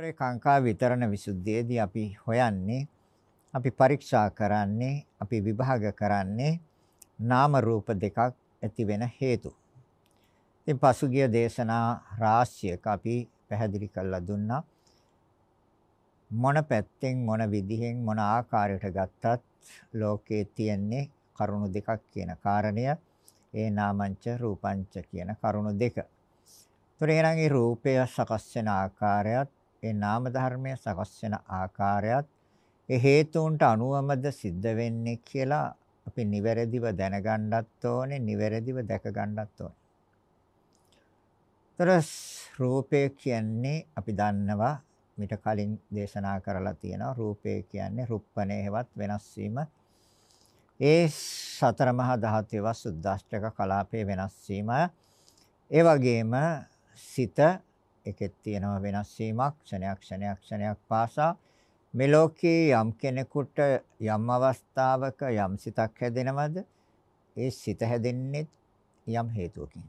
ඒතරේ කාංකා විතරණ විසුද්ධියේදී අපි හොයන්නේ අපි පරීක්ෂා කරන්නේ අපි විභාග කරන්නේ නාම රූප දෙකක් ඇති වෙන හේතු. ඉතින් පසුගිය දේශනා රාශියක අපි පැහැදිලි කරලා දුන්නා මොන පැත්තෙන් මොන විදිහෙන් මොන ආකාරයට ගත්තත් ලෝකේ තියෙන්නේ කරුණු දෙකක් කියන කාරණය ඒ නාමංච රූපංච කියන කරුණු දෙක. ඒතර එහෙනම් මේ රූපය සකස් වෙන ආකාරයත් ඒ නාම ධර්මය සකස් වෙන ආකාරයත් ඒ හේතුන්ට අනුවමද සිද්ධ වෙන්නේ කියලා අපි නිවැරදිව දැනගන්නත් ඕනේ නිවැරදිව දැක ගන්නත් ඕනේ. ତර රූපය කියන්නේ අපි දන්නවා මිට කලින් දේශනා කරලා තියෙනවා. රූපය කියන්නේ රුප්පණේ හෙවත් වෙනස් වීම. ඒ සතර මහා ධාතුවේ සුද්දාෂ්ටක කලාපේ වෙනස් වීම. ඒ වගේම සිත එකෙත් තියෙනවා වෙනස් වීමක් ක්ෂණයක් ක්ෂණයක් ක්ෂණයක් පාසා. මේ ලෝකේ යම් කෙනෙකුට යම් අවස්ථාවක යම් සිතක් හැදෙනවද? ඒ සිත හැදෙන්නේ යම් හේතුවකින්.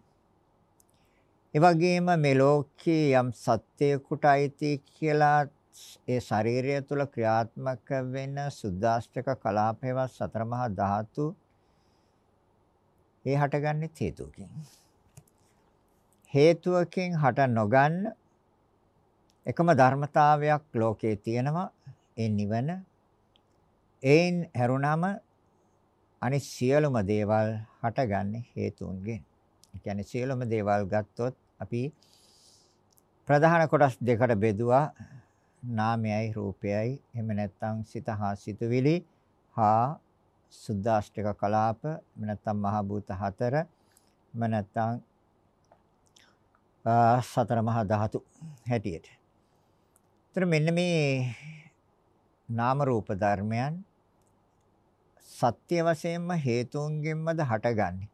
ඒ වගේම මේ ලෝකේ යම් සත්‍යයකට අයිති කියලා ඒ ශරීරය තුළ ක්‍රියාත්මක වෙන සුද්දාෂ්ටක කලාපේවත් සතර මහා ධාතු ඒ හටගන්නේ හේතුවකින්. හේතුවකින් හට නොගන්න එකම ධර්මතාවයක් ලෝකේ තියෙනවා ඒ නිවන ඒන් හැරුණම අනිත් සියලුම දේවල් හටගන්නේ හේතුන්ගෙන්. ඒ කියන්නේ සියලුම දේවල් ගත්තොත් අපි ප්‍රධාන කොටස් දෙකට බෙදුවා නාමයයි රූපයයි එහෙම නැත්නම් සිත හා සිතුවිලි හා සුද්දාෂ්ටක කලාප එහෙම නැත්නම් මහ භූත හතර එහෙම නැත්නම් සතර මහා ධාතු හැටියට. ඒතර මෙන්න මේ නාම රූප ධර්මයන් සත්‍ය වශයෙන්ම හේතුන්ගෙන්මද හටගන්නේ.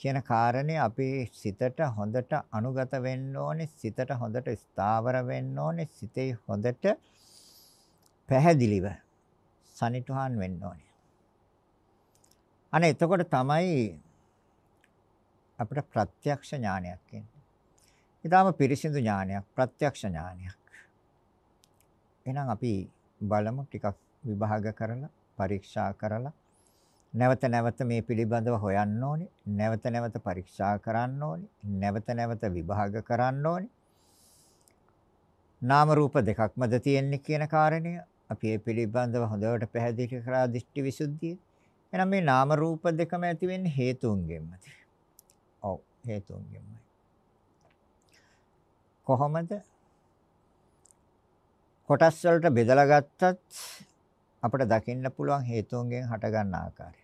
කියන කාරණේ අපේ සිතට හොඳට අනුගත වෙන්න ඕනේ සිතට හොඳට ස්ථාවර වෙන්න ඕනේ සිතේ හොඳට පැහැදිලිව සනිටුහන් වෙන්න ඕනේ. අනේ එතකොට තමයි අපිට ප්‍රත්‍යක්ෂ ඥානයක් එන්නේ. ඊටාම පිරිසිදු ඥානයක් ප්‍රත්‍යක්ෂ ඥානයක්. එහෙනම් අපි බලමු ටිකක් විභාග කරලා පරීක්ෂා කරලා නැවත නැවත මේ පිළිබඳව හොයන්න ඕනේ. නැවත නැවත පරීක්ෂා කරන්න ඕනේ. නැවත නැවත විභාග කරන්න ඕනේ. නාම රූප දෙකක්මද තියෙන්නේ කියන කාරණය අපි මේ පිළිබඳව හොඳට පැහැදිලි කරා දෘෂ්ටි විසුද්ධිය. එහෙනම් මේ නාම රූප දෙකම ඇති වෙන්නේ හේතුන්ගෙන්මද? ඔව් හේතුන්ගෙන්මයි. කොහොමද? කොටස් වලට බෙදලා ගත්තත් අපිට දකින්න පුළුවන් හේතුන්ගෙන් හටගන්න ආකාරය.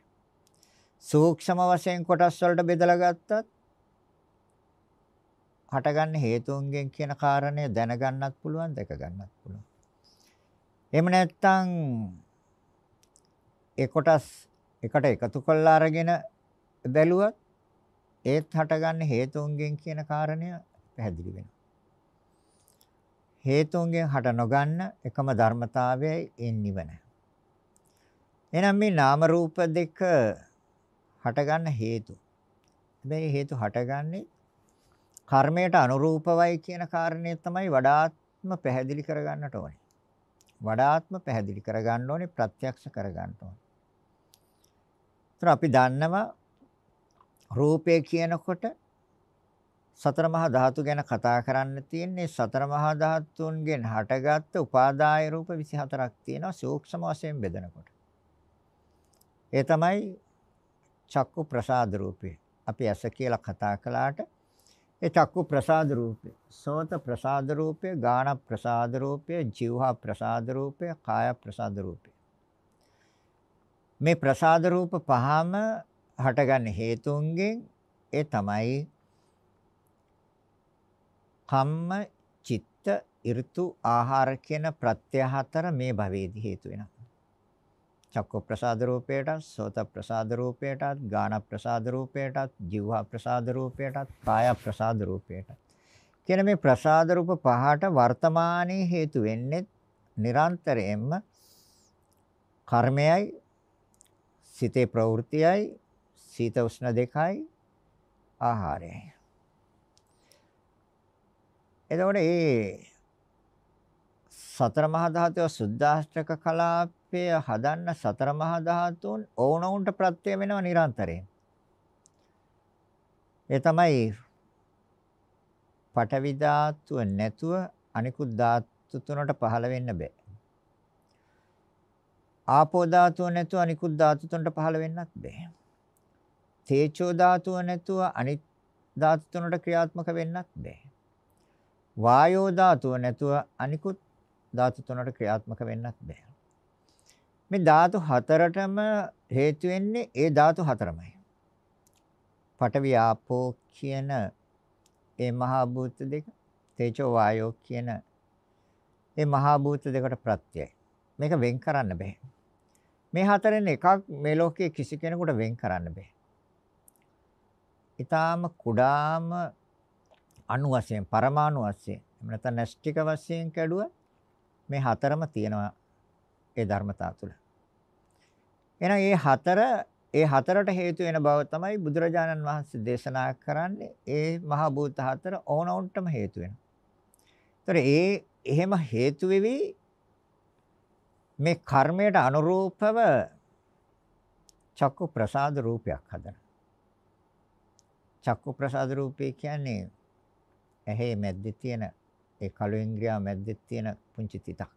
සූක්ෂම වශයෙන් කොටස් වලට බෙදලා ගත්තත් හටගන්න හේතුන්ගෙන් කියන කාරණය දැනගන්නත් පුළුවන් දැක ගන්නත් පුළුවන්. එහෙම නැත්නම් ඒ කොටස් එකට එකතු කරලා අරගෙන බැලුවත් ඒත් හටගන්න හේතුන්ගෙන් කියන කාරණය පැහැදිලි වෙනවා. හේතුන්ගෙන් හට නොගන්න එකම ධර්මතාවයයි ඒ නිවන. එහෙනම් මේ නාම රූප දෙක හටගන්න හේතු. හැබැයි හේතු හටගන්නේ කර්මයට අනුරූපවයි කියන කාරණය තමයි වඩාත්ම පැහැදිලි කරගන්නට ඕනේ. වඩාත්ම පැහැදිලි කරගන්න ඕනේ ප්‍රත්‍යක්ෂ කරගන්න ඕනේ. ඒතර අපි දන්නවා රූපය කියනකොට සතර මහා ධාතු ගැන කතා කරන්න තියෙන්නේ සතර මහා ධාතුන්ගෙන් හටගත්තු උපාදාය රූප 24ක් තියෙනවා සූක්ෂම වශයෙන් බෙදනකොට. ඒ තමයි චක්කු ප්‍රසාද රූපේ. අපි ඇස කියලා කතා කළාට ඒ චක්කු ප්‍රසාද රූපේ, සෝත ප්‍රසාද රූපේ, ගාන ප්‍රසාද රූපේ, જીවහා ප්‍රසාද රූපේ, කාය ප්‍රසාද රූපේ. මේ ප්‍රසාද රූප පහම හටගන්න හේතුන්ගෙන් ඒ තමයි කම්ම චිත්ත ඍතු ආහාර කියන ප්‍රත්‍ය හතර මේ භවයේදී හේතු වෙනවා. චක්ක ප්‍රසාද රූපයටත්, සෝත ප්‍රසාද රූපයටත්, ගාන ප්‍රසාද රූපයටත්, જીවහා ප්‍රසාද රූපයටත්, කාය ප්‍රසාද රූපයටත්. කියන මේ ප්‍රසාද රූප පහට වර්තමානයේ හේතු වෙන්නේ නිරන්තරයෙන්ම කර්මයයි සිතේ ප්‍රවෘත්තියයි සීත උෂ්ණ දෙකයි ආහාරයයි එතකොට මේ සතර මහා ධාතුව සුද්ධාෂ්ටක කලාපය හදන්න සතර මහා ධාතුන් ඕනොවුන්ට ප්‍රත්‍ය වෙනව නිරන්තරයෙන්. ඒ තමයි පඨවි ධාතුව නැතුව අනිකුත් ධාතු තුනට පහළ වෙන්න බෑ. ආපෝ ධාතුව නැතුව අනිකුත් ධාතු තුනට පහළ වෙන්නත් බෑ. තේජෝ ධාතුව නැතුව අනිත් ධාතු තුනට ක්‍රියාත්මක වෙන්නත් බෑ. වායෝ ධාතුව නැතුව අනිකුත් ධාතු තුනට ක්‍රියාත්මක වෙන්නත් බෑ. මේ ධාතු හතරටම හේතු වෙන්නේ ඒ ධාතු හතරමයි. පඨවි ආපෝ කියන ඒ මහා භූත දෙක තේජෝ වායෝ කියන ඒ මහා භූත දෙකට ප්‍රත්‍යයයි. මේක වෙන් කරන්න බෑ. මේ හතරෙන් එකක් මේ ලෝකයේ කිසි කෙනෙකුට වෙන් කරන්න බෑ. ඊටාම කුඩාම අණු වශයෙන් පරමාණු වශයෙන් එහෙම නැත්නම් නැස්ටික වශයෙන් කැඩුව මේ හතරම තියෙනවා ඒ ධර්මතාව තුළ. එහෙනම් මේ හතර ඒ හතරට හේතු වෙන බව තමයි බුදුරජාණන් වහන්සේ දේශනා කරන්නේ ඒ මහ භූත හතර ඕනොන්ටම හේතු වෙනවා. ඒතර ඒ එහෙම හේතු වෙවි මේ කර්මයට අනුරූපව චක්කු ප්‍රසාද රූපයක් හදන. චක්කු ප්‍රසාද රූපේ කියන්නේ ඇහි මැද්දේ තියෙන ඒ කළු ඉන්ද්‍රියා මැද්දේ තියෙන පුංචි තිතක්.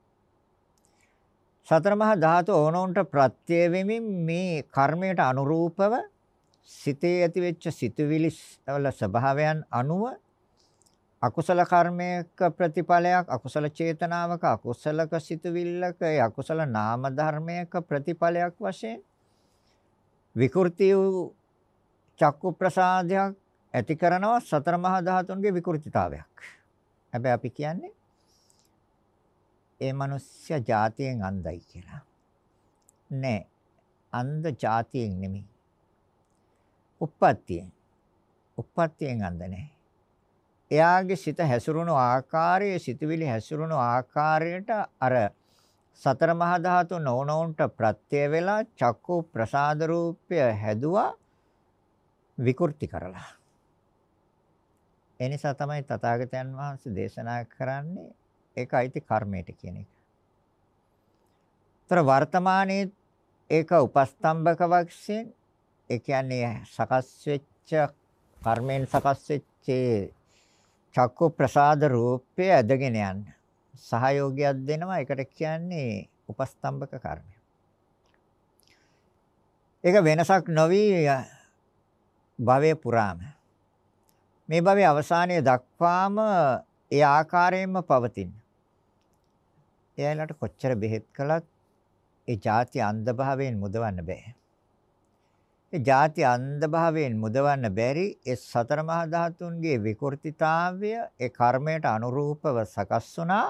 සතර මහා ධාතු ඕනොන්ට ප්‍රත්‍ය වෙමින් මේ කර්මයට අනුරූපව සිතේ ඇතිවෙච්ච සිතුවිලි වල ස්වභාවයන් අනුව අකුසල කර්මයක ප්‍රතිඵලයක් අකුසල චේතනාවක අකුසලක සිතුවිල්ලක ඒ අකුසල නාම ධර්මයක ප්‍රතිඵලයක් වශයෙන් විකෘති වූ චක්කු ප්‍රසාදයක් ඇති කරනවා සතර මහා ධාතුන්ගේ විකෘතිතාවයක්. හැබැයි අපි කියන්නේ ඒ මිනිස්සයා જાතියෙන් අන්ධයි කියලා. නෑ. අන්ධ જાතියෙන් නෙමෙයි. උප්පත්තියෙන්. උප්පත්තියෙන් අන්ධ නෑ. එයාගේ සිත හැසිරුණු ආකාරයේ සිතවිලි හැසිරුණු ආකාරයට අර සතර මහා ධාතු නොනොන්ට ප්‍රත්‍ය වෙලා චක්කු ප්‍රසාද රූපය හැදුවා විකෘති කරලා. ඒ නිසා තමයි තථාගතයන් වහන්සේ දේශනා කරන්නේ ඒක අයිති කර්මයට කියන එක. ତර වර්තමානයේ ඒක උපස්තම්භක වශයෙන් ඒ කියන්නේ සකස් වෙච්ච කර්මෙන් සකස් වෙච්ච චක්කු ප්‍රසාද රූපය ඇදගෙන යන්න සහයෝගයක් දෙනවා ඒකට කියන්නේ උපස්තම්භක කර්මය. ඒක වෙනසක් නොවි භවයේ පුරාම මේ භවයේ අවසානයේ දක්වාම ඒ ආකාරයෙන්ම පවතින. එයාලට කොච්චර බෙහෙත් කළත් ඒ ಜಾති අන්ධ භාවයෙන් මුදවන්න බෑ. ඒ ಜಾති අන්ධ භාවයෙන් මුදවන්න බැරි ඒ සතර මහා ධාතුන්ගේ විකෘතිතාවය ඒ කර්මයට අනුරූපව සකස් වුණා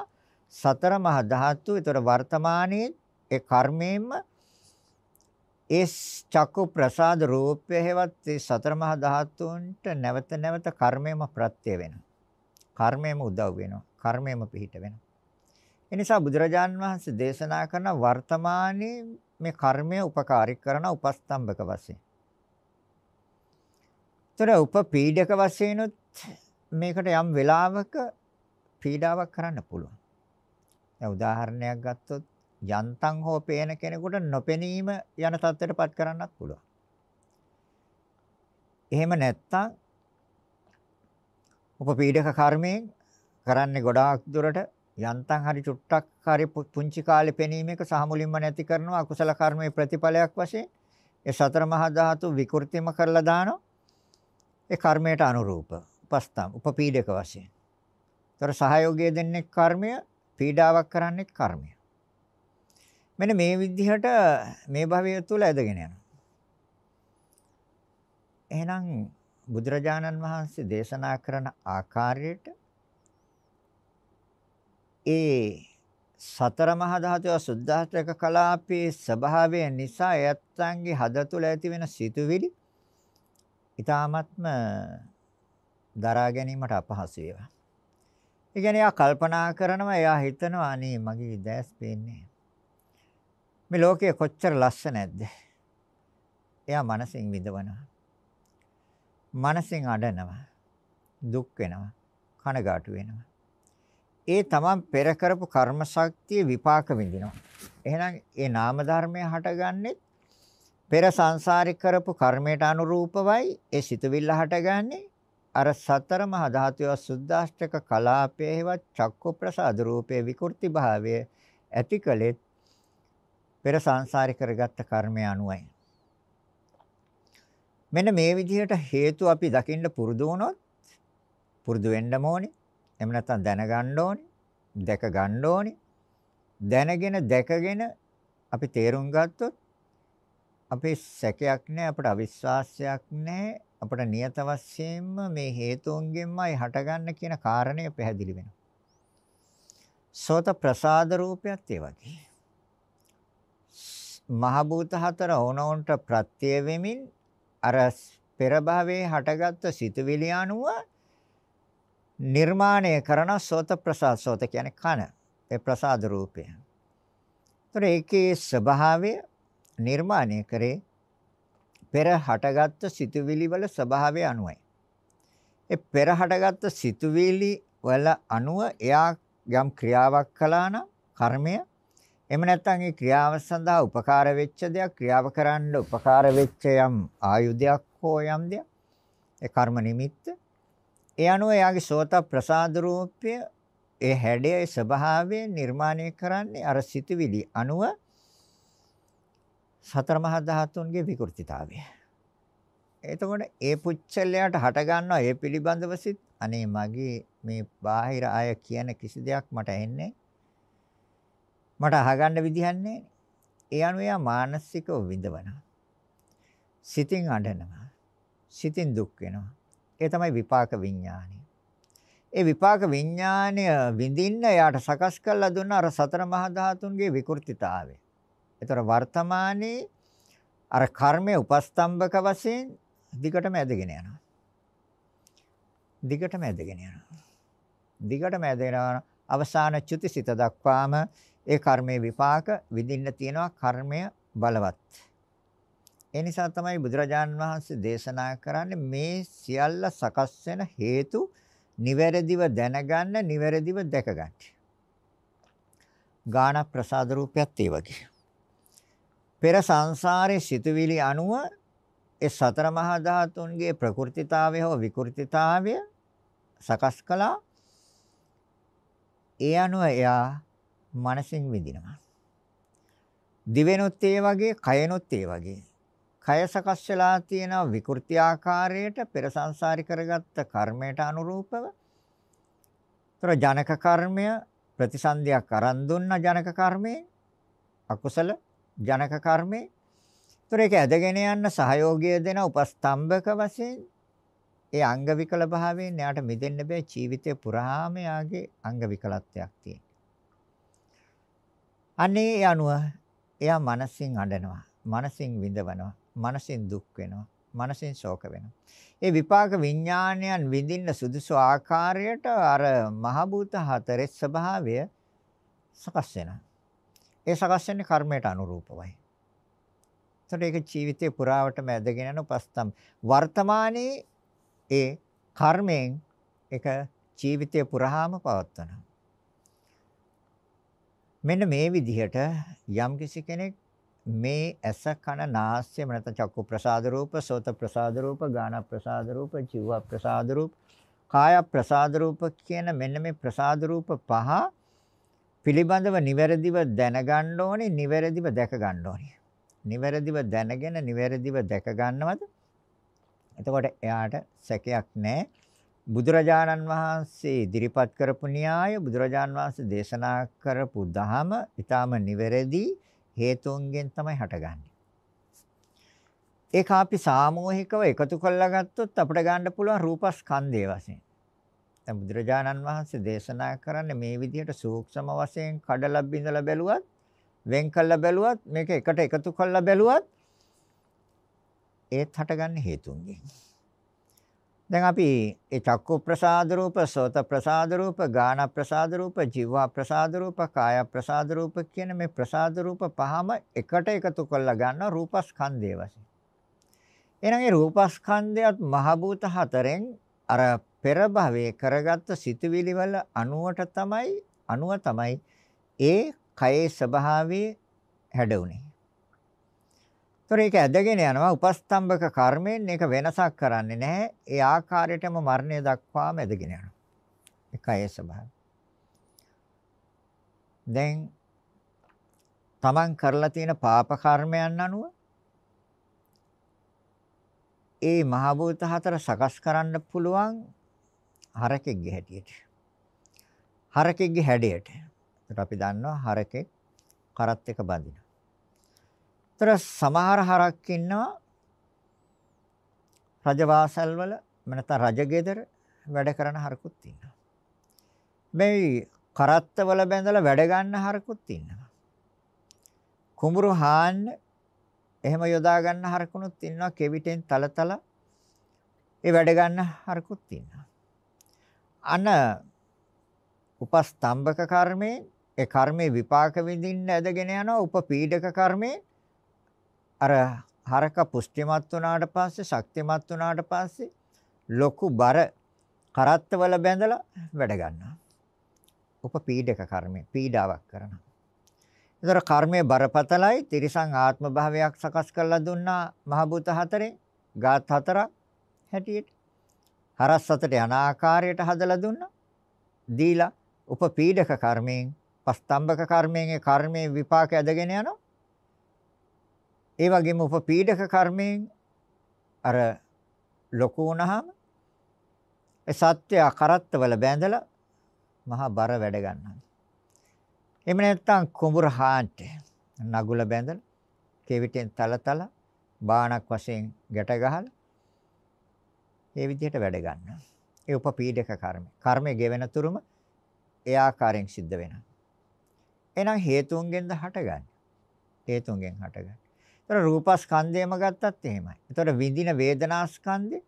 සතර මහා ධාතු ඒතර වර්තමානයේ ඒ කර්මයෙන්ම ඒ චක්කු ප්‍රසාද රූපය හේවත් ඒ සතර මහා ධාතුන්ට නැවත නැවත කර්මයම ප්‍රත්‍ය වෙනවා කර්මයම උදව් වෙනවා. කර්මයම පිහිට වෙනවා. එනිසා බුදුරජාන් වහන්සේ දේශනා කරන වර්තමානයේ මේ කර්මය උපකාරී කරන උපස්තම්භක වශයෙන්. ତොර උපපීඩක වශයෙන්ුත් මේකට යම් වෙලාවක පීඩාවක් කරන්න පුළුවන්. දැන් උදාහරණයක් ගත්තොත් යන්තම් හෝ පේන කෙනෙකුට නොපෙනීම යන තත්ත්වයටපත් කරන්නත් පුළුවන්. එහෙම නැත්තම් උපපීඩක කර්මයෙන් කරන්නේ ගොඩාක් දුරට යන්තම් හරි චුට්ටක් හරි පුංචි කාලේ පෙනීමක සහ මුලින්ම නැති කරනවා අකුසල කර්මයේ ප්‍රතිඵලයක් වශයෙන් ඒ සතර මහා ධාතු විකෘතිම කරලා දානවා ඒ කර්මයට අනුරූප උපස්තම් උපපීඩක වශයෙන්. ତොර සහයෝගය දෙන්නේ කර්මය, පීඩාවක් කරන්නේ කර්මය. මෙන්න මේ විදිහට මේ භවය තුල ඇදගෙන යනවා. එහෙනම් බුදුරජාණන් වහන්සේ දේශනා කරන ආකාරයට ඒ සතර මහා ධාතුව සුද්ධාස්ත්‍රක කලාපේ ස්වභාවය නිසා එයත්න්ගේ හද තුළ ඇති වෙන සිතුවිලි ඊ타මත්ම දරා ගැනීමට අපහසු ඒවා. ඒ කියන්නේ එයා කල්පනා කරනවා එයා හිතනවා අනේ මගේ දැස් පේන්නේ. මේ ලෝකයේ කොච්චර ලස්සනක්ද? එයා මනසින් විඳවනවා. මනසින් අඬනවා. දුක් වෙනවා. කනගාටු වෙනවා. ඒ තමන් පෙර කරපු කර්ම ශක්තිය විපාක විඳිනවා. එහෙනම් ඒ නාම ධර්මය හටගන්නේ පෙර සංසාරික කරපු කර්මයට අනුරූපවයි ඒ සිතවිල්ල හටගන්නේ අර සතර මහා ධාතුව සුද්දාෂ්ටක කලාපයේ හෙවත් චක්ක ප්‍රසාද රූපයේ විකෘති භාවය ඇතිකලෙත් පෙර සංසාරික කරගත්ත කර්මය අනුවයි. මෙන්න මේ විදිහට හේතු අපි දකින්න පුරුදු වුණොත් පුරුදු වෙන්න ඕනේ. එහෙම නැත්නම් දැනගන්න ඕනේ. දැක ගන්න ඕනේ. දැනගෙන දැකගෙන අපි තේරුම් ගත්තොත් අපේ සැකයක් නැහැ අපට අවිශ්වාසයක් නැහැ අපට නියත වශයෙන්ම මේ හේතුන්ගෙන්මයි හටගන්න කියන කාරණය පැහැදිලි වෙනවා. සෝත ප්‍රසාද රූපයත් ඒ වගේ. මහ භූත හතර ඕනෝන්ට ප්‍රත්‍ය වෙමින් අර පෙර භවයේ හටගත්තු සිතුවිලි අනුව නිර්මාණය කරන සෝත ප්‍රසාද සෝත කියන්නේ කන ඒ ප්‍රසාද රූපය. ඒතර ඒකේ ස්වභාවය නිර්මාණය කරේ පෙර හටගත්තු සිතුවිලි වල ස්වභාවය අනුවයි. ඒ පෙර හටගත්තු සිතුවිලි වල අනුව එයා යම් ක්‍රියාවක් කළා නම් කර්මය එහෙම නැත්නම් ඒ ක්‍රියාව සඳහා උපකාර වෙච්ච දෙයක් ක්‍රියාව කරන්න උපකාර වෙච්ච යම් ආයුධයක් හෝ යම් දෙයක්. ඒ කර්ම නිමිත්ත. ඒ අනුව එයාගේ සෝත ප්‍රසාද රූපය ඒ හැඩයේ ස්වභාවය නිර්මාණය කරන්නේ අර සිතුවිලි අනුව සතර මහා ධාතුන්ගේ විකෘතිතාවය. එතකොට ඒ පුච්චලයට හට ගන්නවා ඒ පිළිබඳව සිත්. අනේ මගේ මේ බාහිර අය කියන කිසි දෙයක් මට එන්නේ මට අහගන්න විදිහක් නැහැ. ඒ අනුව යා මානසිකව විඳවනවා. සිතින් අඬනවා. සිතින් දුක් වෙනවා. ඒ තමයි විපාක විඥානය. ඒ විපාක විඥානය විඳින්න යාට සකස් කරලා දුන්න අර සතර මහා ධාතුන්ගේ විකෘතිතාවය. ඒතර වර්තමානයේ අර කර්මයේ උපස්තම්භක වශයෙන් දිගටම ඇදගෙන යනවා. දිගටම ඇදගෙන යනවා. දිගටම ඇදගෙන අවසාන චුතිසිත දක්වාම ඒ කර්මයේ විපාක විඳින්න තියෙනවා කර්මය බලවත්. ඒ නිසා තමයි බුදුරජාන් වහන්සේ දේශනා කරන්නේ මේ සියල්ල සකස් වෙන හේතු නිවැරදිව දැනගන්න නිවැරදිව දැකගන්න. ගාන ප්‍රසාද රූපයත් ඒ වගේ. පෙර සංසාරේ සිතුවිලි අනුව ඒ සතර මහා ධාතුන්ගේ ප්‍රකෘතිතාවය හෝ විකෘතිතාවය සකස් කළා. ඒ අනුව එයා මනසින් විඳිනවා. දිවෙනුත් ඒ වගේ, කයනුත් ඒ වගේ. කය සකස් වෙලා තියෙන විකෘති ආකාරයට පෙර සංසාරි කරගත්ත කර්මයට අනුරූපව. ତර ජනක කර්මය ප්‍රතිසන්දියක් අරන් දුන්න ජනක කර්මයේ අකුසල ජනක කර්මේ. ඒතර ඒක ඇදගෙන යන්න සහයෝගය දෙන උපස්තම්භක වශයෙන් ඒ අංග විකල භාවයෙන් එයාට මිදෙන්න බෑ ජීවිතේ පුරාම යාගේ අංග විකලත්වයක් තියෙනවා. අනේ අනුව එයා මනසින් අඬනවා, මනසින් විඳවනවා, මනසින් දුක් වෙනවා, මනසින් ශෝක වෙනවා. ඒ විපාක විඥානයන් විඳින්න සුදුසු ආකාරයට අර මහ භූත හතරේ ස්වභාවය සකස් වෙනවා. ඒ සකස් වෙන්නේ කර්මයට අනුරූපවයි. ඒතකොට ඒක ජීවිතේ පුරාවටම ඇදගෙන යන උපස්තම් වර්තමානයේ ඒ කර්මයෙන් ඒක ජීවිතේ පුරාම පවත්වනවා. මෙන්න මේ විදිහට යම් කිසි කෙනෙක් මේ ඇස කන නාසය මනත චක්කු ප්‍රසාද රූප සෝත ප්‍රසාද රූප ගාන ප්‍රසාද රූප ජීව ප්‍රසාද රූප කාය ප්‍රසාද රූප කියන මෙන්න මේ ප්‍රසාද රූප පහ පිළිබඳව නිවැරදිව දැනගන්න ඕනේ නිවැරදිව දැක ගන්න ඕනේ. නිවැරදිව දැනගෙන නිවැරදිව දැක ගන්නවද? එතකොට එයාට සැකයක් නැහැ. බුදුරජාණන් වහන්සේ ඉදිරිපත් කරපු න්‍යාය බුදුරජාණන් වහන්සේ දේශනා කරපු ධහම ඊටාම නිවැරදි හේතුන්ගෙන් තමයි හටගන්නේ. ඒක අපි සාමූහිකව එකතු කරලා ගත්තොත් අපිට ගන්න පුළුවන් රූපස්කන්ධය වශයෙන්. දැන් බුදුරජාණන් වහන්සේ දේශනා කරන්නේ මේ විදිහට සූක්ෂම වශයෙන් කඩලා බිඳලා බැලුවත් වෙන් කළා බැලුවත් මේක එකට එකතු කළා බැලුවත් ඒත් හටගන්න හේතුන්ගෙන්. දැන් අපි ඒ චක්කු ප්‍රසාද රූප, සෝත ප්‍රසාද රූප, ගාන ප්‍රසාද රූප, જીවා ප්‍රසාද රූප, කාය ප්‍රසාද රූප කියන මේ ප්‍රසාද රූප පහම එකට එකතු කරලා ගන්න රූපස්කන්ධය වශයෙන්. එහෙනම් ඒ රූපස්කන්ධයත් මහ භූත හතරෙන් අර පෙර භවයේ කරගත්ත සිතුවිලි වල අණුවට තමයි අණුව තමයි ඒ කයේ ස්වභාවයේ හැඩුනේ. ඒතර ඒක ඇදගෙන යනවා උපස්තම්භක කර්මයෙන් ඒක වෙනසක් කරන්නේ නැහැ. ඒ ආකාරයටම මරණය දක්වාම ඇදගෙන යනවා. ඒකයි ස්වභාවය. දැන් තමන් කරලා තියෙන පාප කර්මයන් අනුව ඒ මහ භූත හතර සකස් කරන්න පුළුවන් හරකෙක්ගේ හැටියට. හරකෙක්ගේ හැඩයට. ඒකට අපි දන්නවා හරකෙක් කරත් එක බඳින. ඒතර සමහර හරක් ඉන්නවා රජවාසල් වල නැත්නම් රජගෙදර වැඩ කරන හරකුත් ඉන්නවා. මේ කරත්තවල බැඳලා වැඩ ගන්න හරකුත් ඉන්නවා. කුඹුරු හාන්න එහෙම යොදා ගන්න හරකුණුත් ඉන්නවා කෙවිතෙන් තලතල ඒ වැඩ ගන්න හරකුත් ඉන්නවා. අන උපස්තම්භක කර්මේ ඒ කර්මේ විපාක විඳින්න ඇදගෙන යනවා උපපීඩක කර්මේ අර හරක පුෂ්ටිමත් වුණාට පස්සේ ශක්තිමත් වුණාට පස්සේ ලොකු බර කරත්තවල බැඳලා වැඩ ගන්නවා. උපපීඩක කර්මය පීඩාවක් කරනවා. ඒතර කර්මයේ බරපතලයි තිරිසං ආත්ම භාවයක් සකස් කරලා දුන්නා මහ භූත හතරෙන් ගාත් හතරක් හැටියට හරස් හතට යන ආකාරයට හදලා දුන්නා දීලා උපපීඩක කර්මයෙන් පස්තම්භක කර්මයෙන් ඒ කර්මයේ විපාක ඇදගෙන යනවා ඒ වගේම උපපීඩක කර්මයෙන් අර ලොකු වුණාම ඒ සත්‍ය කරත්තවල බැඳලා මහා බර වැඩ ගන්නවා. එහෙම නැත්නම් කුඹුර හාන්ට නගුල බැඳලා කෙවිතෙන් තලතල බාණක් වශයෙන් ගැට ගහලා ඒ විදිහට වැඩ ගන්නවා. ඒ උපපීඩක කර්ම. කර්මය ගෙවෙන තුරුම ඒ ආකාරයෙන් සිද්ධ වෙනවා. එහෙනම් හේතුන්ගෙන්ද හටගන්නේ. හේතුන්ගෙන් හටගන්නේ. ඒතර රූපස්කන්ධයම ගත්තත් එහෙමයි. ඒතර විඳින වේදනාස්කන්ධේ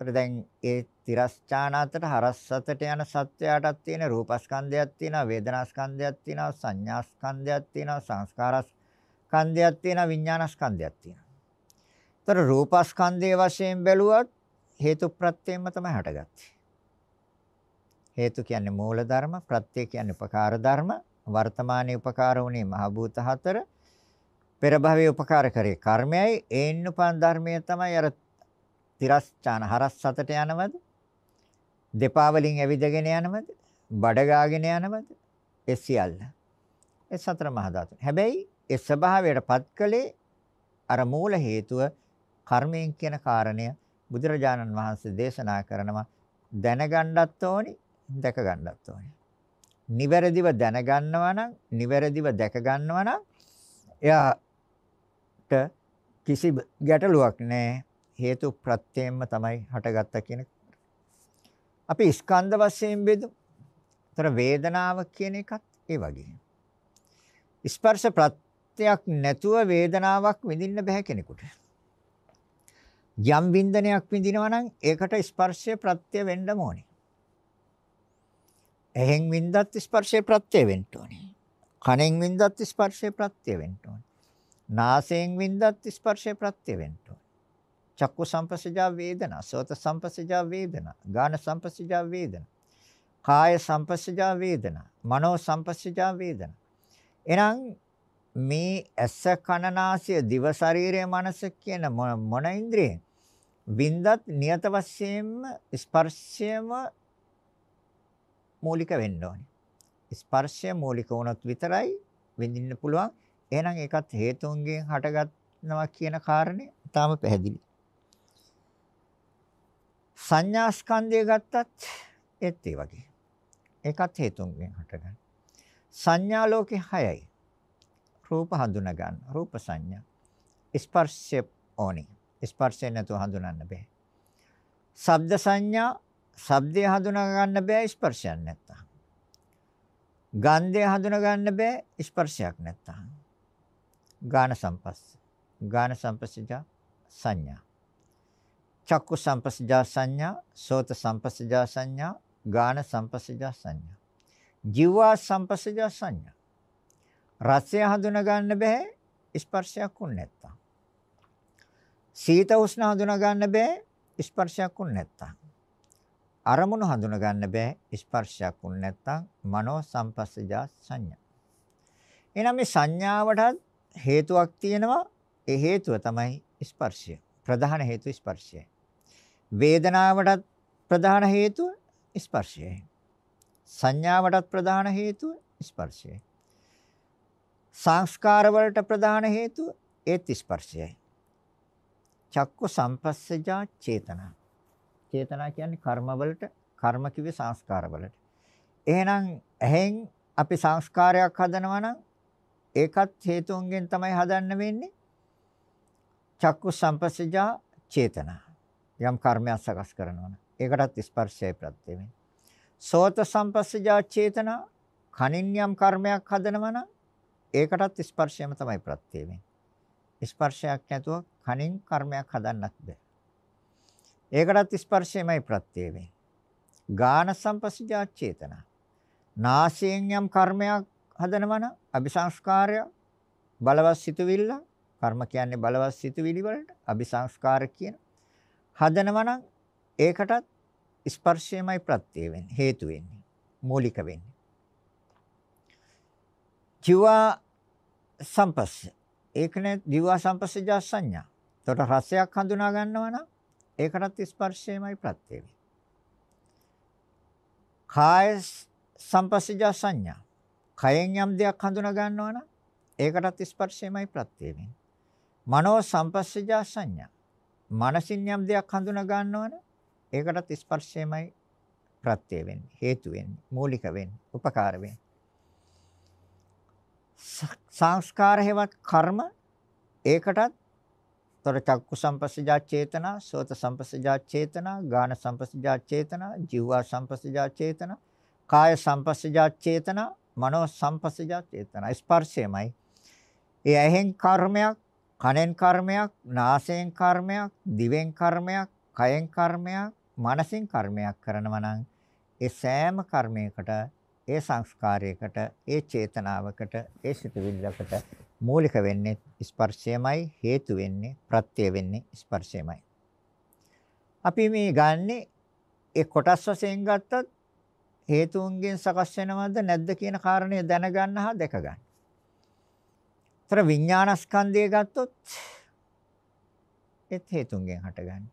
ඒතර දැන් ඒ තිරස්චානාතට හරස්සතට යන සත්‍යයටත් තියෙන රූපස්කන්ධයක් තියෙනවා වේදනාස්කන්ධයක් තියෙනවා සංඥාස්කන්ධයක් තියෙනවා සංස්කාරස්කන්ධයක් තියෙනවා විඥානස්කන්ධයක් තියෙනවා. ඒතර රූපස්කන්ධයේ වශයෙන් බැලුවත් හේතු ප්‍රත්‍යයෙන්ම තමයි හටගත්තේ. හේතු කියන්නේ මූල ධර්ම, ප්‍රත්‍ය කියන්නේ උපකාර ධර්ම, වර්තමානයේ උපකාර වුණේ මහ භූත හතර. පෙර භවයේ උපකාර කරේ කර්මයයි ඒන්න උපන් ධර්මයේ තමයි අර තිරස්චාන හරස් සතට යනවද? දෙපා වලින් ඇවිදගෙන යනවද? බඩ ගාගෙන යනවද? ඒ සියල්ල. ඒ සතර මහා ධාතු. හැබැයි ඒ ස්වභාවයටපත් කළේ අර මූල හේතුව කර්මයෙන් කියන කාරණය බුදුරජාණන් වහන්සේ දේශනා කරනවා දැනගන්නත් ඕනි දැක ගන්නත් ඕනි. නිවැරදිව දැනගන්නවා නම් නිවැරදිව දැක ගන්නවා නම් එයාට කිසි ගැටලුවක් නැහැ. හේතු ප්‍රත්‍යයෙන්ම තමයි හටගත්තා කියන අපි ස්කන්ධ වශයෙන් බෙදමු. ତර වේදනාව කියන එකත් ඒ වගේ. ස්පර්ශ ප්‍රත්‍යක් නැතුව වේදනාවක් විඳින්න බෑ කෙනෙකුට. යම් වින්දනයක් විඳිනවා නම් ඒකට ස්පර්ශය ප්‍රත්‍ය වෙන්න ඕනේ. එහෙන් වින්දත් ස්පර්ශය ප්‍රත්‍ය වෙන්න ඕනේ. කනෙන් වින්දත් ස්පර්ශය ප්‍රත්‍ය වෙන්න ඕනේ. නාසයෙන් වින්දත් ස්පර්ශය ප්‍රත්‍ය වෙන්න ඕනේ. චක්කු සංපස්සජා වේදනා, සෝත සංපස්සජා වේදනා, ගාන සංපස්සජා වේදනා, කාය සංපස්සජා වේදනා, මනෝ සංපස්සජා වේදනා. එහෙනම් මේ ඇස කන නාසය දිව ශරීරය මනස කියන මොන ඉන්ද්‍රියෙන් වින්දත් නියත වශයෙන්ම ස්පර්ශයම මූලික වෙන්න ඕනේ. ස්පර්ශය මූලික වුණොත් විතරයි විඳින්න පුළුවන්. එහෙනම් ඒකත් හේතුන්ගෙන් හටගන්නවා කියන කාරණේ තාම පැහැදිලි. සංඥා ස්කන්ධය ගත්තත් ඒත් ඒ වගේ. ඒකත් හේතුන්ගෙන් හටගන්න. සංඥා ලෝකේ 6යි. රූප හඳුනා ගන්න. රූප සංඥා. ස්පර්ශය ඕනි. ස්පර්ශය නැතුව හඳුනන්න බෑ. ශබ්ද සංඥා ශබ්දය හඳුනා ගන්න බෑ ස්පර්ශයක් නැත්තම්. ගන්ධය හඳුනා ගන්න බෑ ස්පර්ශයක් නැත්තම්. ගාන සම්පස්ස. ගාන සම්පස්සජ සංඥා. චක්කු සංපස්සජා සංඥා, සෝත සංපස්සජා සංඥා, ගාන සංපස්සජා සංඥා. ජීවා සංපස්සජා සංඥා. රසය හඳුනා ගන්න බෑ ස්පර්ශයක් උන් නැත්තම්. සීත උෂ්ණ හඳුනා ගන්න බෑ ස්පර්ශයක් උන් නැත්තම්. අරමුණු හඳුන ගන්න බෑ ස්පර්ශයක් වුණ නැත්නම් මනෝ සංපස්සජා සංඥා. එහෙනම් මේ සංඥාවටත් හේතුවක් තියෙනවා. ඒ හේතුව තමයි ස්පර්ශය. ප්‍රධාන හේතුව ස්පර්ශයයි. වේදනාවටත් ප්‍රධාන හේතුව ස්පර්ශයයි. සංඥාවටත් ප්‍රධාන හේතුව ස්පර්ශයයි. සංස්කාර වලට ප්‍රධාන හේතුව ඒත් ස්පර්ශයයි. චක්කු සම්පස්සජා චේතනා. චේතනා කියන්නේ කර්ම වලට කර්ම කිව්වේ සංස්කාර වලට. එහෙනම් ඇහෙන් අපි සංස්කාරයක් හදනවා නම් ඒකත් හේතුන්ගෙන් තමයි හදන්න වෙන්නේ. චක්කු සම්පස්සජා චේතනා. යම් කර්මයක් සකස් කරනවා නම් ඒකටත් ස්පර්ශයයි ප්‍රත්‍ය වෙන්නේ. සෝත සම්පස්සජා චේතනා කනින් යම් කර්මයක් හදනවා නම් ඒකටත් ස්පර්ශයම තමයි ප්‍රත්‍ය වෙන්නේ. ස්පර්ශයක් නැතුව කනින් කර්මයක් හදන්නත් බෑ. ඒකටත් ස්පර්ශයමයි ප්‍රත්‍ය වෙන්නේ. ගාන සම්පස්සජා චේතනා. නාසයෙන් යම් කර්මයක් හදනවා නම් අபிසංස්කාරය බලවත් සිතුවිල්ල කර්ම කියන්නේ බලවත් සිතුවිලි වලට අபிසංස්කාර කියන හදනවා නම් ඒකටත් ස්පර්ශයමයි ප්‍රත්‍ය වෙන්නේ හේතු වෙන්නේ මූලික වෙන්නේ ජීවා සම්පස්ස ඒකනේ ජීවා සම්පස්සජා සංඥා. එතකොට රසයක් හඳුනා ගන්නවා නම් ඒකටත් ස්පර්ශයමයි ප්‍රත්‍ය වෙන්නේ. කාය සම්පස්සජා සංඥා. කයෙන් යම් දෙයක් හඳුනා ගන්නවා නම් ඒකටත් ස්පර්ශයමයි ප්‍රත්‍ය වෙන්නේ. මනෝ සම්පස්සජා සංඥා. මනසින් යම් දෙයක් හඳුනා ගන්නවා නම් ඒකටත් ස්පර්ශයමයි ප්‍රත්‍ය වෙන්නේ. හේතු වෙන්නේ. මූලික වෙන්නේ. උපකාර වෙන්නේ. සංස්කාර හේවත් කර්ම ඒකටත් තොර චක්කු සම්පස්සජා චේතනා සෝත සම්පස්සජා චේතනා ගාන සම්පස්සජා චේතනා ජීවා සම්පස්සජා චේතනා කාය සම්පස්සජා චේතනා මනෝ සම්පස්සජා චේතනා ස්පර්ශයමයි ඒ ඇහෙන් කර්මයක් කනෙන් කර්මයක් නාසයෙන් කර්මයක් දිවෙන් කර්මයක් කයෙන් කර්මයක් මනසින් කර්මයක් කරනවා නම් ඒ සෑම කර්මයකට ඒ සංස්කාරයකට, ඒ චේතනාවකට, ඒ සිතුවිල්ලකට මූලික වෙන්නේ ස්පර්ශයමයි හේතු වෙන්නේ ප්‍රත්‍ය වෙන්නේ ස්පර්ශයමයි. අපි මේ ගන්නෙ ඒ කොටස් වශයෙන් ගත්තත් හේතුන්ගෙන් සකස් වෙනවද නැද්ද කියන කාරණය දැනගන්න හා දැක ගන්න. ତර විඥානස්කන්ධය ගත්තොත් ඒත් හේතුන්ගෙන් හටගන්නේ.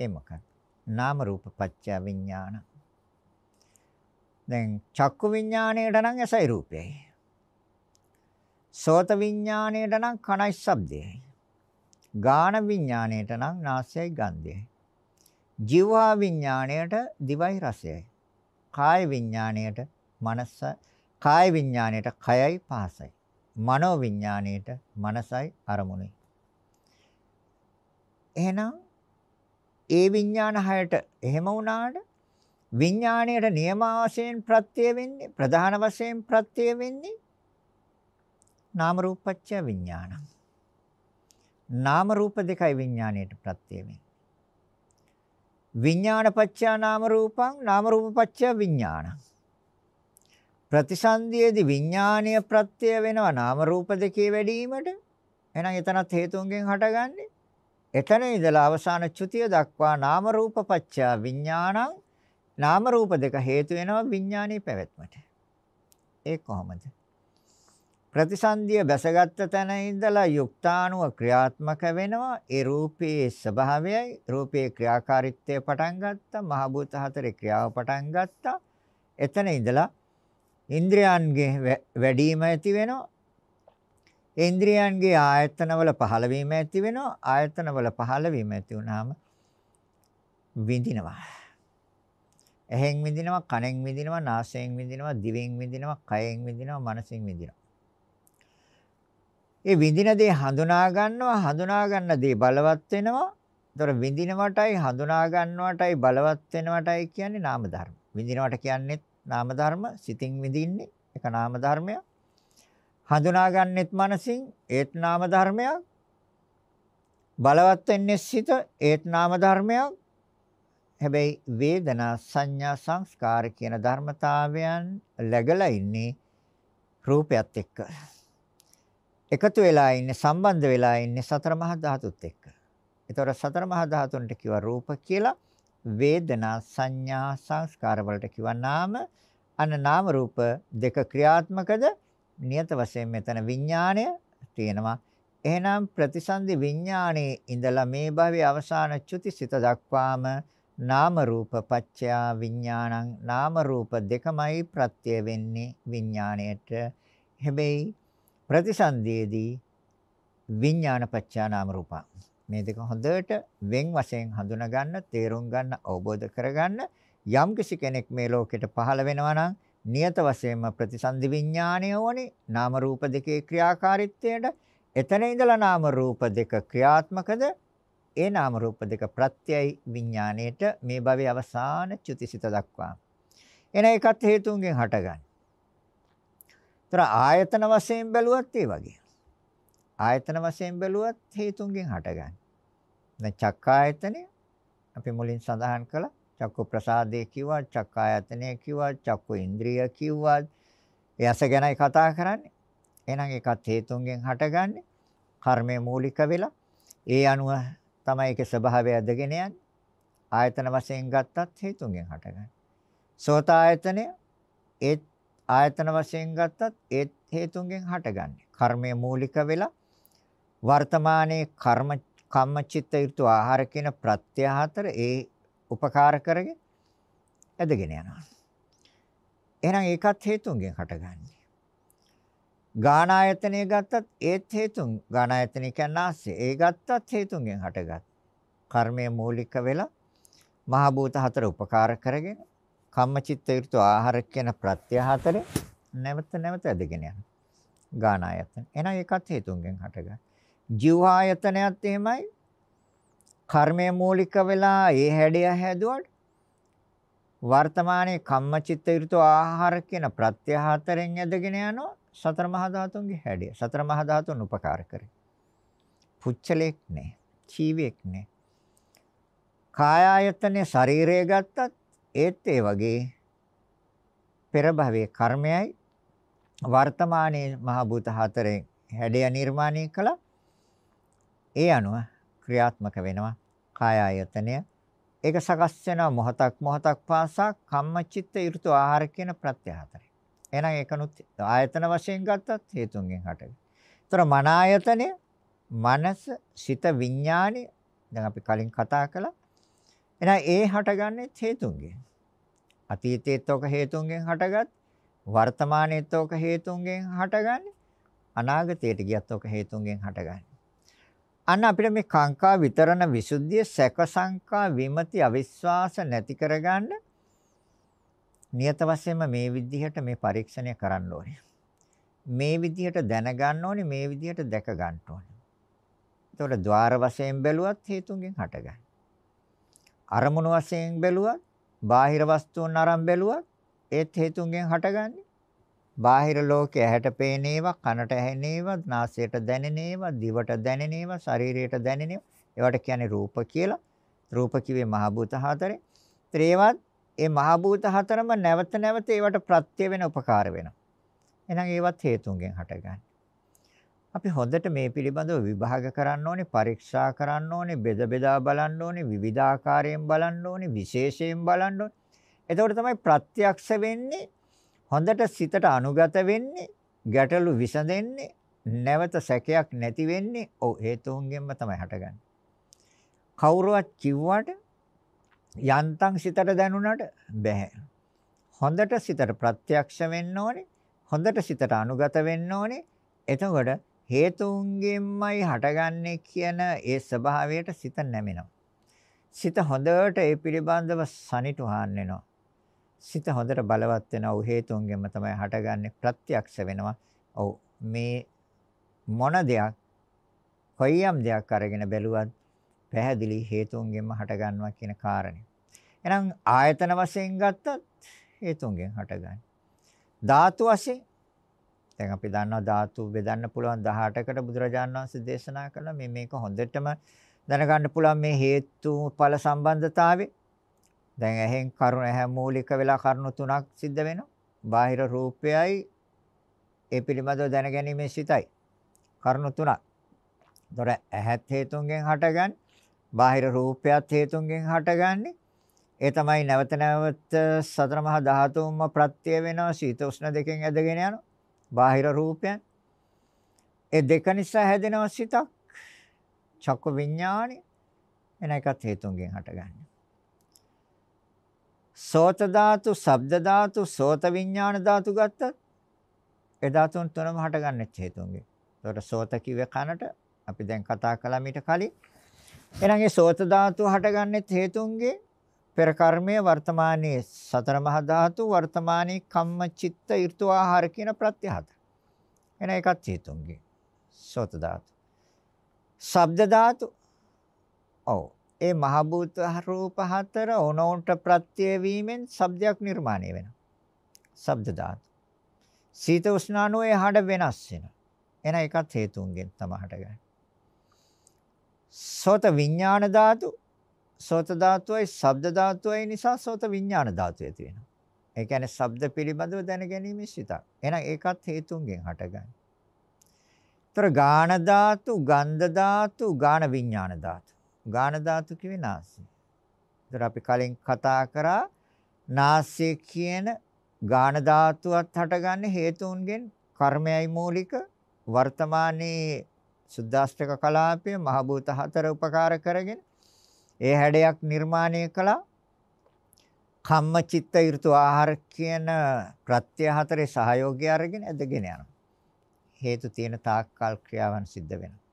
ඒ මොකක්ද? නාම රූප පත්‍ය විඥාන. දැන් චක්කු විඥාණයට නම් ඇසයි රූපයයි. සෝත විඥාණයට නම් කනයි ශබ්දයයි. ගාන විඥාණයට නම් නාසයයි ගන්ධයයි. ජීවා විඥාණයට දිවයි රසයයි. කාය විඥාණයට මනස කාය විඥාණයට කයයි පහසයි. මනෝ විඥාණයට මනසයි අරමුණයි. එහෙනම් ඒ විඥාන හයට එහෙම වුණාට විඥාණයට නියම වශයෙන් ප්‍රත්‍ය වෙන්නේ ප්‍රධාන වශයෙන් ප්‍රත්‍ය වෙන්නේ නාම රූපච්ඡ විඥානං නාම රූප දෙකයි විඥාණයට ප්‍රත්‍ය වෙන්නේ විඥානපච්චා නාම රූපං නාම රූපපච්චා විඥානං ප්‍රතිසන්දියේදී විඥානීය ප්‍රත්‍ය වෙනවා නාම රූප දෙකේ වැඩිවීමට එහෙනම් එතනත් හේතුන්ගෙන් හටගන්නේ එතන ඉඳලා අවසාන චුතිය දක්වා නාම රූපපච්චා විඥානං නාම රූප දෙක හේතු වෙනවා විඥානයේ පැවැත්මට. ඒ කොහොමද? ප්‍රතිසන්දිය බැසගත් තැන ඉඳලා යුක්තාණුව ක්‍රියාත්මක වෙනවා. ඒ රූපයේ ස්වභාවයයි රූපයේ ක්‍රියාකාරීත්වය පටන් ගත්තා. මහ භූත හතරේ ක්‍රියාව පටන් ගත්තා. එතන ඉඳලා ඉන්ද්‍රයන්ගේ වැඩිම ඇති වෙනවා. ඉන්ද්‍රියන්ගේ ආයතනවල පහළවීම ඇති වෙනවා. ආයතනවල පහළවීම ඇති වුනහම විඳිනවා. ඇහෙන් විඳිනවා, කනෙන් විඳිනවා, නාසයෙන් විඳිනවා, දිවෙන් විඳිනවා, කයෙන් විඳිනවා, මනසෙන් විඳිනවා. ඒ විඳින දේ හඳුනා ගන්නවා, හඳුනා ගන්න දේ බලවත් වෙනවා. ඒතර විඳිනවටයි හඳුනා ගන්නවටයි බලවත් වෙනවටයි කියන්නේ නාම ධර්ම. විඳිනවට කියන්නේ නාම ධර්ම, සිතින් විඳින්නේ ඒක නාම ධර්මයක්. හඳුනා ගන්නෙත් මනසින් ඒත් නාම ධර්මයක්. බලවත් වෙන්නේ සිත ඒත් නාම ධර්මයක්. හැබැයි වේදනා සංඥා සංස්කාර කියන ධර්මතාවයන් läගලා ඉන්නේ රූපයත් එක්ක. එකතු වෙලා ඉන්නේ සම්බන්ධ වෙලා ඉන්නේ සතර මහා ධාතුත් එක්ක. ඒතකොට සතර මහා ධාතුන්ට කිව්වා රූප කියලා. වේදනා සංඥා සංස්කාර වලට කිව්වා නාම අන්න නාම රූප දෙක ක්‍රියාත්මකද නියත වශයෙන් මෙතන විඥාණය තියෙනවා එහෙනම් ප්‍රතිසන්දි විඥාණයේ ඉඳලා මේ භවයේ අවසාන චුතිසිත දක්වාම නාම රූප පච්චයා විඥානං නාම රූප දෙකමයි ප්‍රත්‍ය වෙන්නේ විඥාණයට හැබැයි ප්‍රතිසන්දියේදී විඥාන පච්චා නාම රූපා. මේ දෙක හොඳට වෙන් වශයෙන් හඳුනා ගන්න තේරුම් ගන්න අවබෝධ කරගන්න යම් කිසි කෙනෙක් මේ ලෝකෙට පහළ වෙනවා නම් නියත වශයෙන්ම ප්‍රතිසන්දි විඥාණය ඕනේ. නාම රූප දෙකේ ක්‍රියාකාරීත්වයට එතන ඉඳලා නාම රූප දෙක ක්‍රියාත්මකද? ඒ නාම රූප දෙක ප්‍රත්‍යයි විඥාණයට මේ භවයේ අවසාන චුතිසිත දක්වා. එන එකත් හේතුන්ගෙන් හටගන්නේ. ତර ආයතන වශයෙන් බැලුවත් ඒ වගේ. ආයතන වශයෙන් බැලුවත් හේතුන්ගෙන් හටගන්නේ. දැන් චක්කායතනය අපි මුලින් සඳහන් කළා. චක්කු ප්‍රසාදේ කිව්වා චක්කායතනය කිව්වා චක්කු ඉන්ද්‍රිය කිව්වා එයස ගැනයි කතා කරන්නේ. එහෙනම් ඒකත් හේතුන්ගෙන් හටගන්නේ. කර්මයේ මූලික වෙලා ඒ අනුව තමයි ඒකේ ස්වභාවය ඇදගෙන යන්නේ. ආයතන වශයෙන් ගත්තත් හේතුන්ගෙන් හටගන්නේ. සෝත ආයතනය ඒ ආයතන වශයෙන් ගත්තත් ඒ හේතුන්ගෙන් හටගන්නේ කර්මයේ මූලික වෙලා වර්තමානයේ කර්ම කම්මචිත්ත ඍතු ආහාර කියන ප්‍රත්‍ය හතර ඒ උපකාර කරගෙන ඇදගෙන යනවා. එහෙනම් ඒකත් හේතුන්ගෙන් හටගන්නේ. ගාන ආයතනය ගත්තත් ඒත් හේතුන් ගාන ආයතනය කියන්නේ ආස්සේ. ඒ ගත්තත් හේතුන්ගෙන් හටගත්. කර්මයේ මූලික වෙලා මහ භූත හතර උපකාර කරගෙන කම්මචිත්ත ඍතු ආහාර කියන ප්‍රත්‍ය හතරේ නැවත නැවත ඇදගෙන යනවා. ගාන ආයතන. එහෙනම් ඒකත් හේතුන්ගෙන් හටගන්නේ. ජීවායතනයත් එහෙමයි. කර්මය මූලික වෙලා ඒ හැඩය හැදුවට වර්තමානයේ කම්මචිත්ත ඍතු ආහාර කියන ප්‍රත්‍ය හතරෙන් ඇදගෙන යනවා සතර මහා ධාතුන්ගේ හැඩය. සතර මහා ධාතුන් උපකාර කරේ. පුච්චලෙක් නෑ. ජීවියෙක් නෑ. කාය ආයතනේ ශරීරය ගත්තත් ඒත් ඒ වගේ පෙර භවයේ කර්මයයි වර්තමානයේ මහ භූත හතරෙන් හැඩය නිර්මාණය කළා ඒ අනුව ක්‍රියාත්මක වෙනවා කාය ආයතනය. ඒක සකස් වෙන මොහතක් මොහතක් පාසා කම්මචිත්ත ඍතු ආහාර කියන ප්‍රත්‍ය හතරයි. එහෙනම් ඒකනුත් ආයතන වශයෙන් ගත්තත් හේතුන්ගෙන් හටගෙන. ඒතර මන ආයතනය, මනස, සිත, විඥානය දැන් අපි කලින් කතා කළා. එහෙනම් ඒ හටගන්නේ හේතුන්ගෙන්. අතීතයේත් ඔක හේතුන්ගෙන් හටගත්, වර්තමානයේත් ඔක හේතුන්ගෙන් හටගන්නේ, අනාගතයට ගියත් ඔක හේතුන්ගෙන් හටගන්නේ. අන්න අපිට මේ කාංකා විතරණ විසුද්ධිය සැක සංකා විමති අවිශ්වාස නැති කරගන්න නියත වශයෙන්ම මේ විදිහට මේ පරීක්ෂණය කරන්න ඕනේ. මේ විදිහට දැනගන්න ඕනේ මේ විදිහට දැක ගන්න ඕනේ. එතකොට ద్వාර වශයෙන් බැලුවත් හේතුන්ගෙන් හටගන්නේ. අරමුණු වශයෙන් බැලුවත් බාහිර වස්තුන් අරන් බැලුවත් ඒත් හේතුන්ගෙන් හටගන්නේ. බාහිර ලෝකයේ ඇහැට පේන ඒවා, කනට ඇහෙන ඒවා, නාසයට දැනෙන ඒවා, දිවට දැනෙන ඒවා, ශරීරයට දැනෙන ඒවා. ඒවට කියන්නේ රූප කියලා. රූප කිව්වේ මහ භූත හතරේ. ඒවත් ඒ මහ භූත හතරම නැවත නැවත ඒවට ප්‍රත්‍ය වෙන උපකාර වෙනවා. එහෙනම් ඒවත් හේතුන්ගෙන් හටගන්නේ. අපි හොඳට මේ පිළිබඳව විභාග කරන්න ඕනේ, පරීක්ෂා කරන්න ඕනේ, බෙද බෙදා බලන්න ඕනේ, විවිධාකාරයෙන් බලන්න ඕනේ, විශේෂයෙන් බලන්න ඕනේ. එතකොට තමයි ප්‍රත්‍යක්ෂ වෙන්නේ හොඳට සිතට අනුගත වෙන්නේ ගැටලු විසඳෙන්නේ නැවත සැකයක් නැති වෙන්නේ ඔව් හේතුන්ගෙන්ම තමයි හටගන්නේ. කවුරුවත් කිව්වට යන්තම් සිතට දැනුණාට බෑ. හොඳට සිතට ප්‍රත්‍යක්ෂ වෙන්න ඕනේ. හොඳට සිතට අනුගත වෙන්න ඕනේ. එතකොට හේතුන්ගෙන්මයි හටගන්නේ කියන ඒ ස්වභාවයට සිත නැමෙනවා. සිත හොඳට ඒ පිළිබඳව සනිටුහන් වෙනවා. සිත හොඳට බලවත් වෙන ඔව් හේතුන්ගෙන්ම තමයි හටගන්නේ ප්‍රත්‍යක්ෂ වෙනවා. ඔව් මේ මොන දෙයක් කොයියම් දෙයක් අරගෙන බැලුවත් පැහැදිලි හේතුන්ගෙන්ම හටගන්නවා කියන කාරණේ. එහෙනම් ආයතන වශයෙන් ගත්තත් හේතුන්ගෙන් හටගන්නේ. ධාතු වශයෙන් දැන් අපි දන්නවා ධාතු බෙදන්න පුළුවන් 18කට බුදුරජාණන් වහන්සේ දේශනා කළා මේ මේක හොඳටම දැනගන්න පුළුවන් මේ හේතු ඵල සම්බන්ධතාවය. දැන් ඇහෙන් කරුණ ඇහැ මූලික වෙලා කරුණු තුනක් සිද්ධ වෙනවා. බාහිර රූපයයි ඒ පිළිබඳව දැනගැනීමේ සිතයි. කරුණු තුනක්. ඒතොර ඇහත් හේතුන්ගෙන් හටගන්නේ. බාහිර රූපයත් හේතුන්ගෙන් හටගන්නේ. ඒ තමයි නැවත නැවත සතර මහා ධාතුන්ම ප්‍රත්‍ය වෙනවා සීත උෂ්ණ දෙකෙන් ඇදගෙන යනවා. බාහිර රූපයන්. ඒ දෙක නිසා හැදෙනවා සිතක්. චක්ක විඥානෙ එන එකත් හේතුන්ගෙන් හටගන්නේ. සෝත ධාතු, ශබ්ද ධාතු, සෝත විඥාන ධාතු ගත්තත් ඒ ධාතුන් තුනම හටගන්නේ හේතුන්ගෙන්. ඒකට සෝත කිව්වේ කනට අපි දැන් කතා කළා මීට කලින්. එහෙනම් ඒ සෝත ධාතුව හටගන්නේ හේතුන්ගේ පෙර කර්මය වර්තමානයේ සතර මහා ධාතු වර්තමානයේ කම්ම චිත්ත ඍතු ආහාර කියන ප්‍රත්‍යහත. එන එකත් හේතුන්ගේ. සෝත ධාතු. ශබ්ද ධාතු. ඔව්. ඒ මහ භූත රූප හතර ඕනෝන්ට ප්‍රත්‍ය වීමෙන් ශබ්දයක් නිර්මාණය වෙනවා. ශබ්ද ධාතු. සීත උෂ්ණානෝ ඒ හඩ වෙනස් වෙනවා. එන එකත් හේතුන්ගෙන් තමයි හටගන්නේ. සෝත විඥාන ධාතු සෝත ධාතුවයි ශබ්ද ධාතුවයි නිසා සෝත විඥාන ධාතුව ඇති වෙනවා. ඒ කියන්නේ ශබ්ද පිළිබඳව දැනගැනීමේ සිතක්. එහෙනම් ඒකත් හේතුන්ගෙන් හටගන්නේ. ତර ගාන ධාතු, ගන්ධ ධාතු, ගාන විඥාන ධාතු. ගාන ධාතු කිව්වේ නාසය. ඒතර අපි කලින් කතා කරා නාසය කියන ගාන ධාතුවත් හටගන්නේ හේතුන්ගෙන් කර්මයයි මූලික වර්තමානයේ සුද්දාෂ්ටක කලාපය මහ භූත හතර උපකාර කරගෙන ඒ හැඩයක් නිර්මාණය කළා කම්ම චිත්ත ඍතු ආහාර කියන ප්‍රත්‍ය හතරේ සහයෝගය අරගෙන ඇදගෙන යනවා හේතු තියෙන තාක්කල් ක්‍රියාවන් සිද්ධ වෙනවා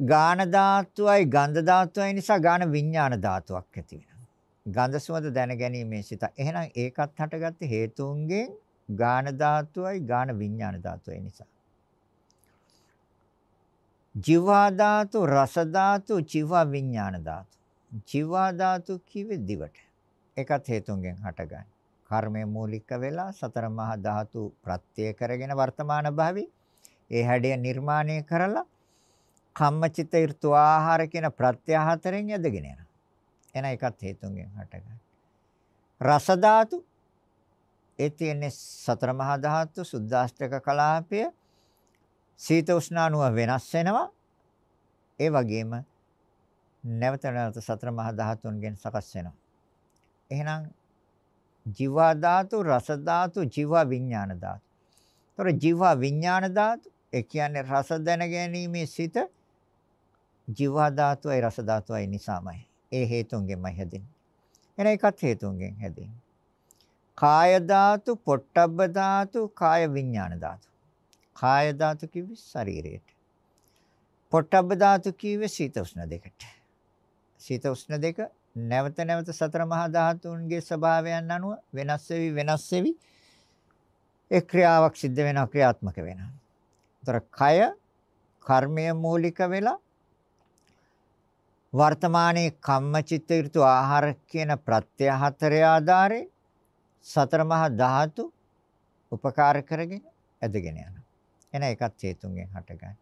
ගාන ධාතුවයි ගන්ධ ධාතුවයි නිසා ගාන විඥාන ධාතුවක් ඇති වෙනවා. ගන්ධ සුවඳ දැනගැනීමේ සිත. එහෙනම් ඒකත් හටගත්තේ හේතුන්ගෙන් ගාන ධාතුවයි ගාන විඥාන ධාතුවයි නිසා. ජීවා ධාතු, රස ධාතු, ජීවා විඥාන ධාතු. ජීවා ධාතු කිව්වේ දිවට. ඒකත් හේතුන්ගෙන් හටගන්නේ. කර්මය මූලික වෙලා සතර මහා ධාතු ප්‍රත්‍ය කරගෙන වර්තමාන භාවි ඒ හැඩය නිර්මාණය කරලා කම්මචිත ඍතු ආහාර කියන ප්‍රත්‍ය හතරෙන් යදගෙන යනවා. එන එකත් හේතුන්ගෙන් හටගන්න. රස ධාතු ඒ තියෙන්නේ සතර මහා ධාතු සුද්දාෂ්ටක කලාපය සීත උෂ්ණානුව වෙනස් වෙනවා. ඒ වගේම නැවත නැවත සතර මහා ධාතුන්ගෙන් සකස් වෙනවා. එහෙනම් ජීවා ධාතු, රස ධාතු, ජීවා විඥාන ධාතු. ତොර ජීවා විඥාන ධාතු ඒ කියන්නේ රස දැන ගැනීමේ සිත ජීවා ධාතුවයි රස ධාතුවයි නිසාමයි. ඒ හේතුන්ගෙන්මයි හැදෙන්නේ. එන එකත් හේතුන්ගෙන් හැදෙන්නේ. කාය ධාතු, පොට්ටබ්බ ධාතු, කාය විඥාන ධාතු. කාය ධාතු කිව්වේ ශරීරයට. පොට්ටබ්බ ධාතු කිව්වේ සීත උෂ්ණ දෙකට. සීත උෂ්ණ දෙක නැවත නැවත සතර මහා ධාතුන්ගේ ස්වභාවයන් අනුව වෙනස් වෙවි වෙනස් වෙවි ඒ ක්‍රියාවක් සිද්ධ වෙනවා ක්‍රියාත්මක වෙනවා. ඒතර කය කර්මය මූලික වෙලා වර්තමානයේ කම්මචිත්ත ඍතු ආහාර කියන ප්‍රත්‍ය හතරේ ආධාරේ සතර මහා ධාතු උපකාර කරගෙන ඇදගෙන යනවා. එන එකත් හේතුන්ගෙන් හටගන්නේ.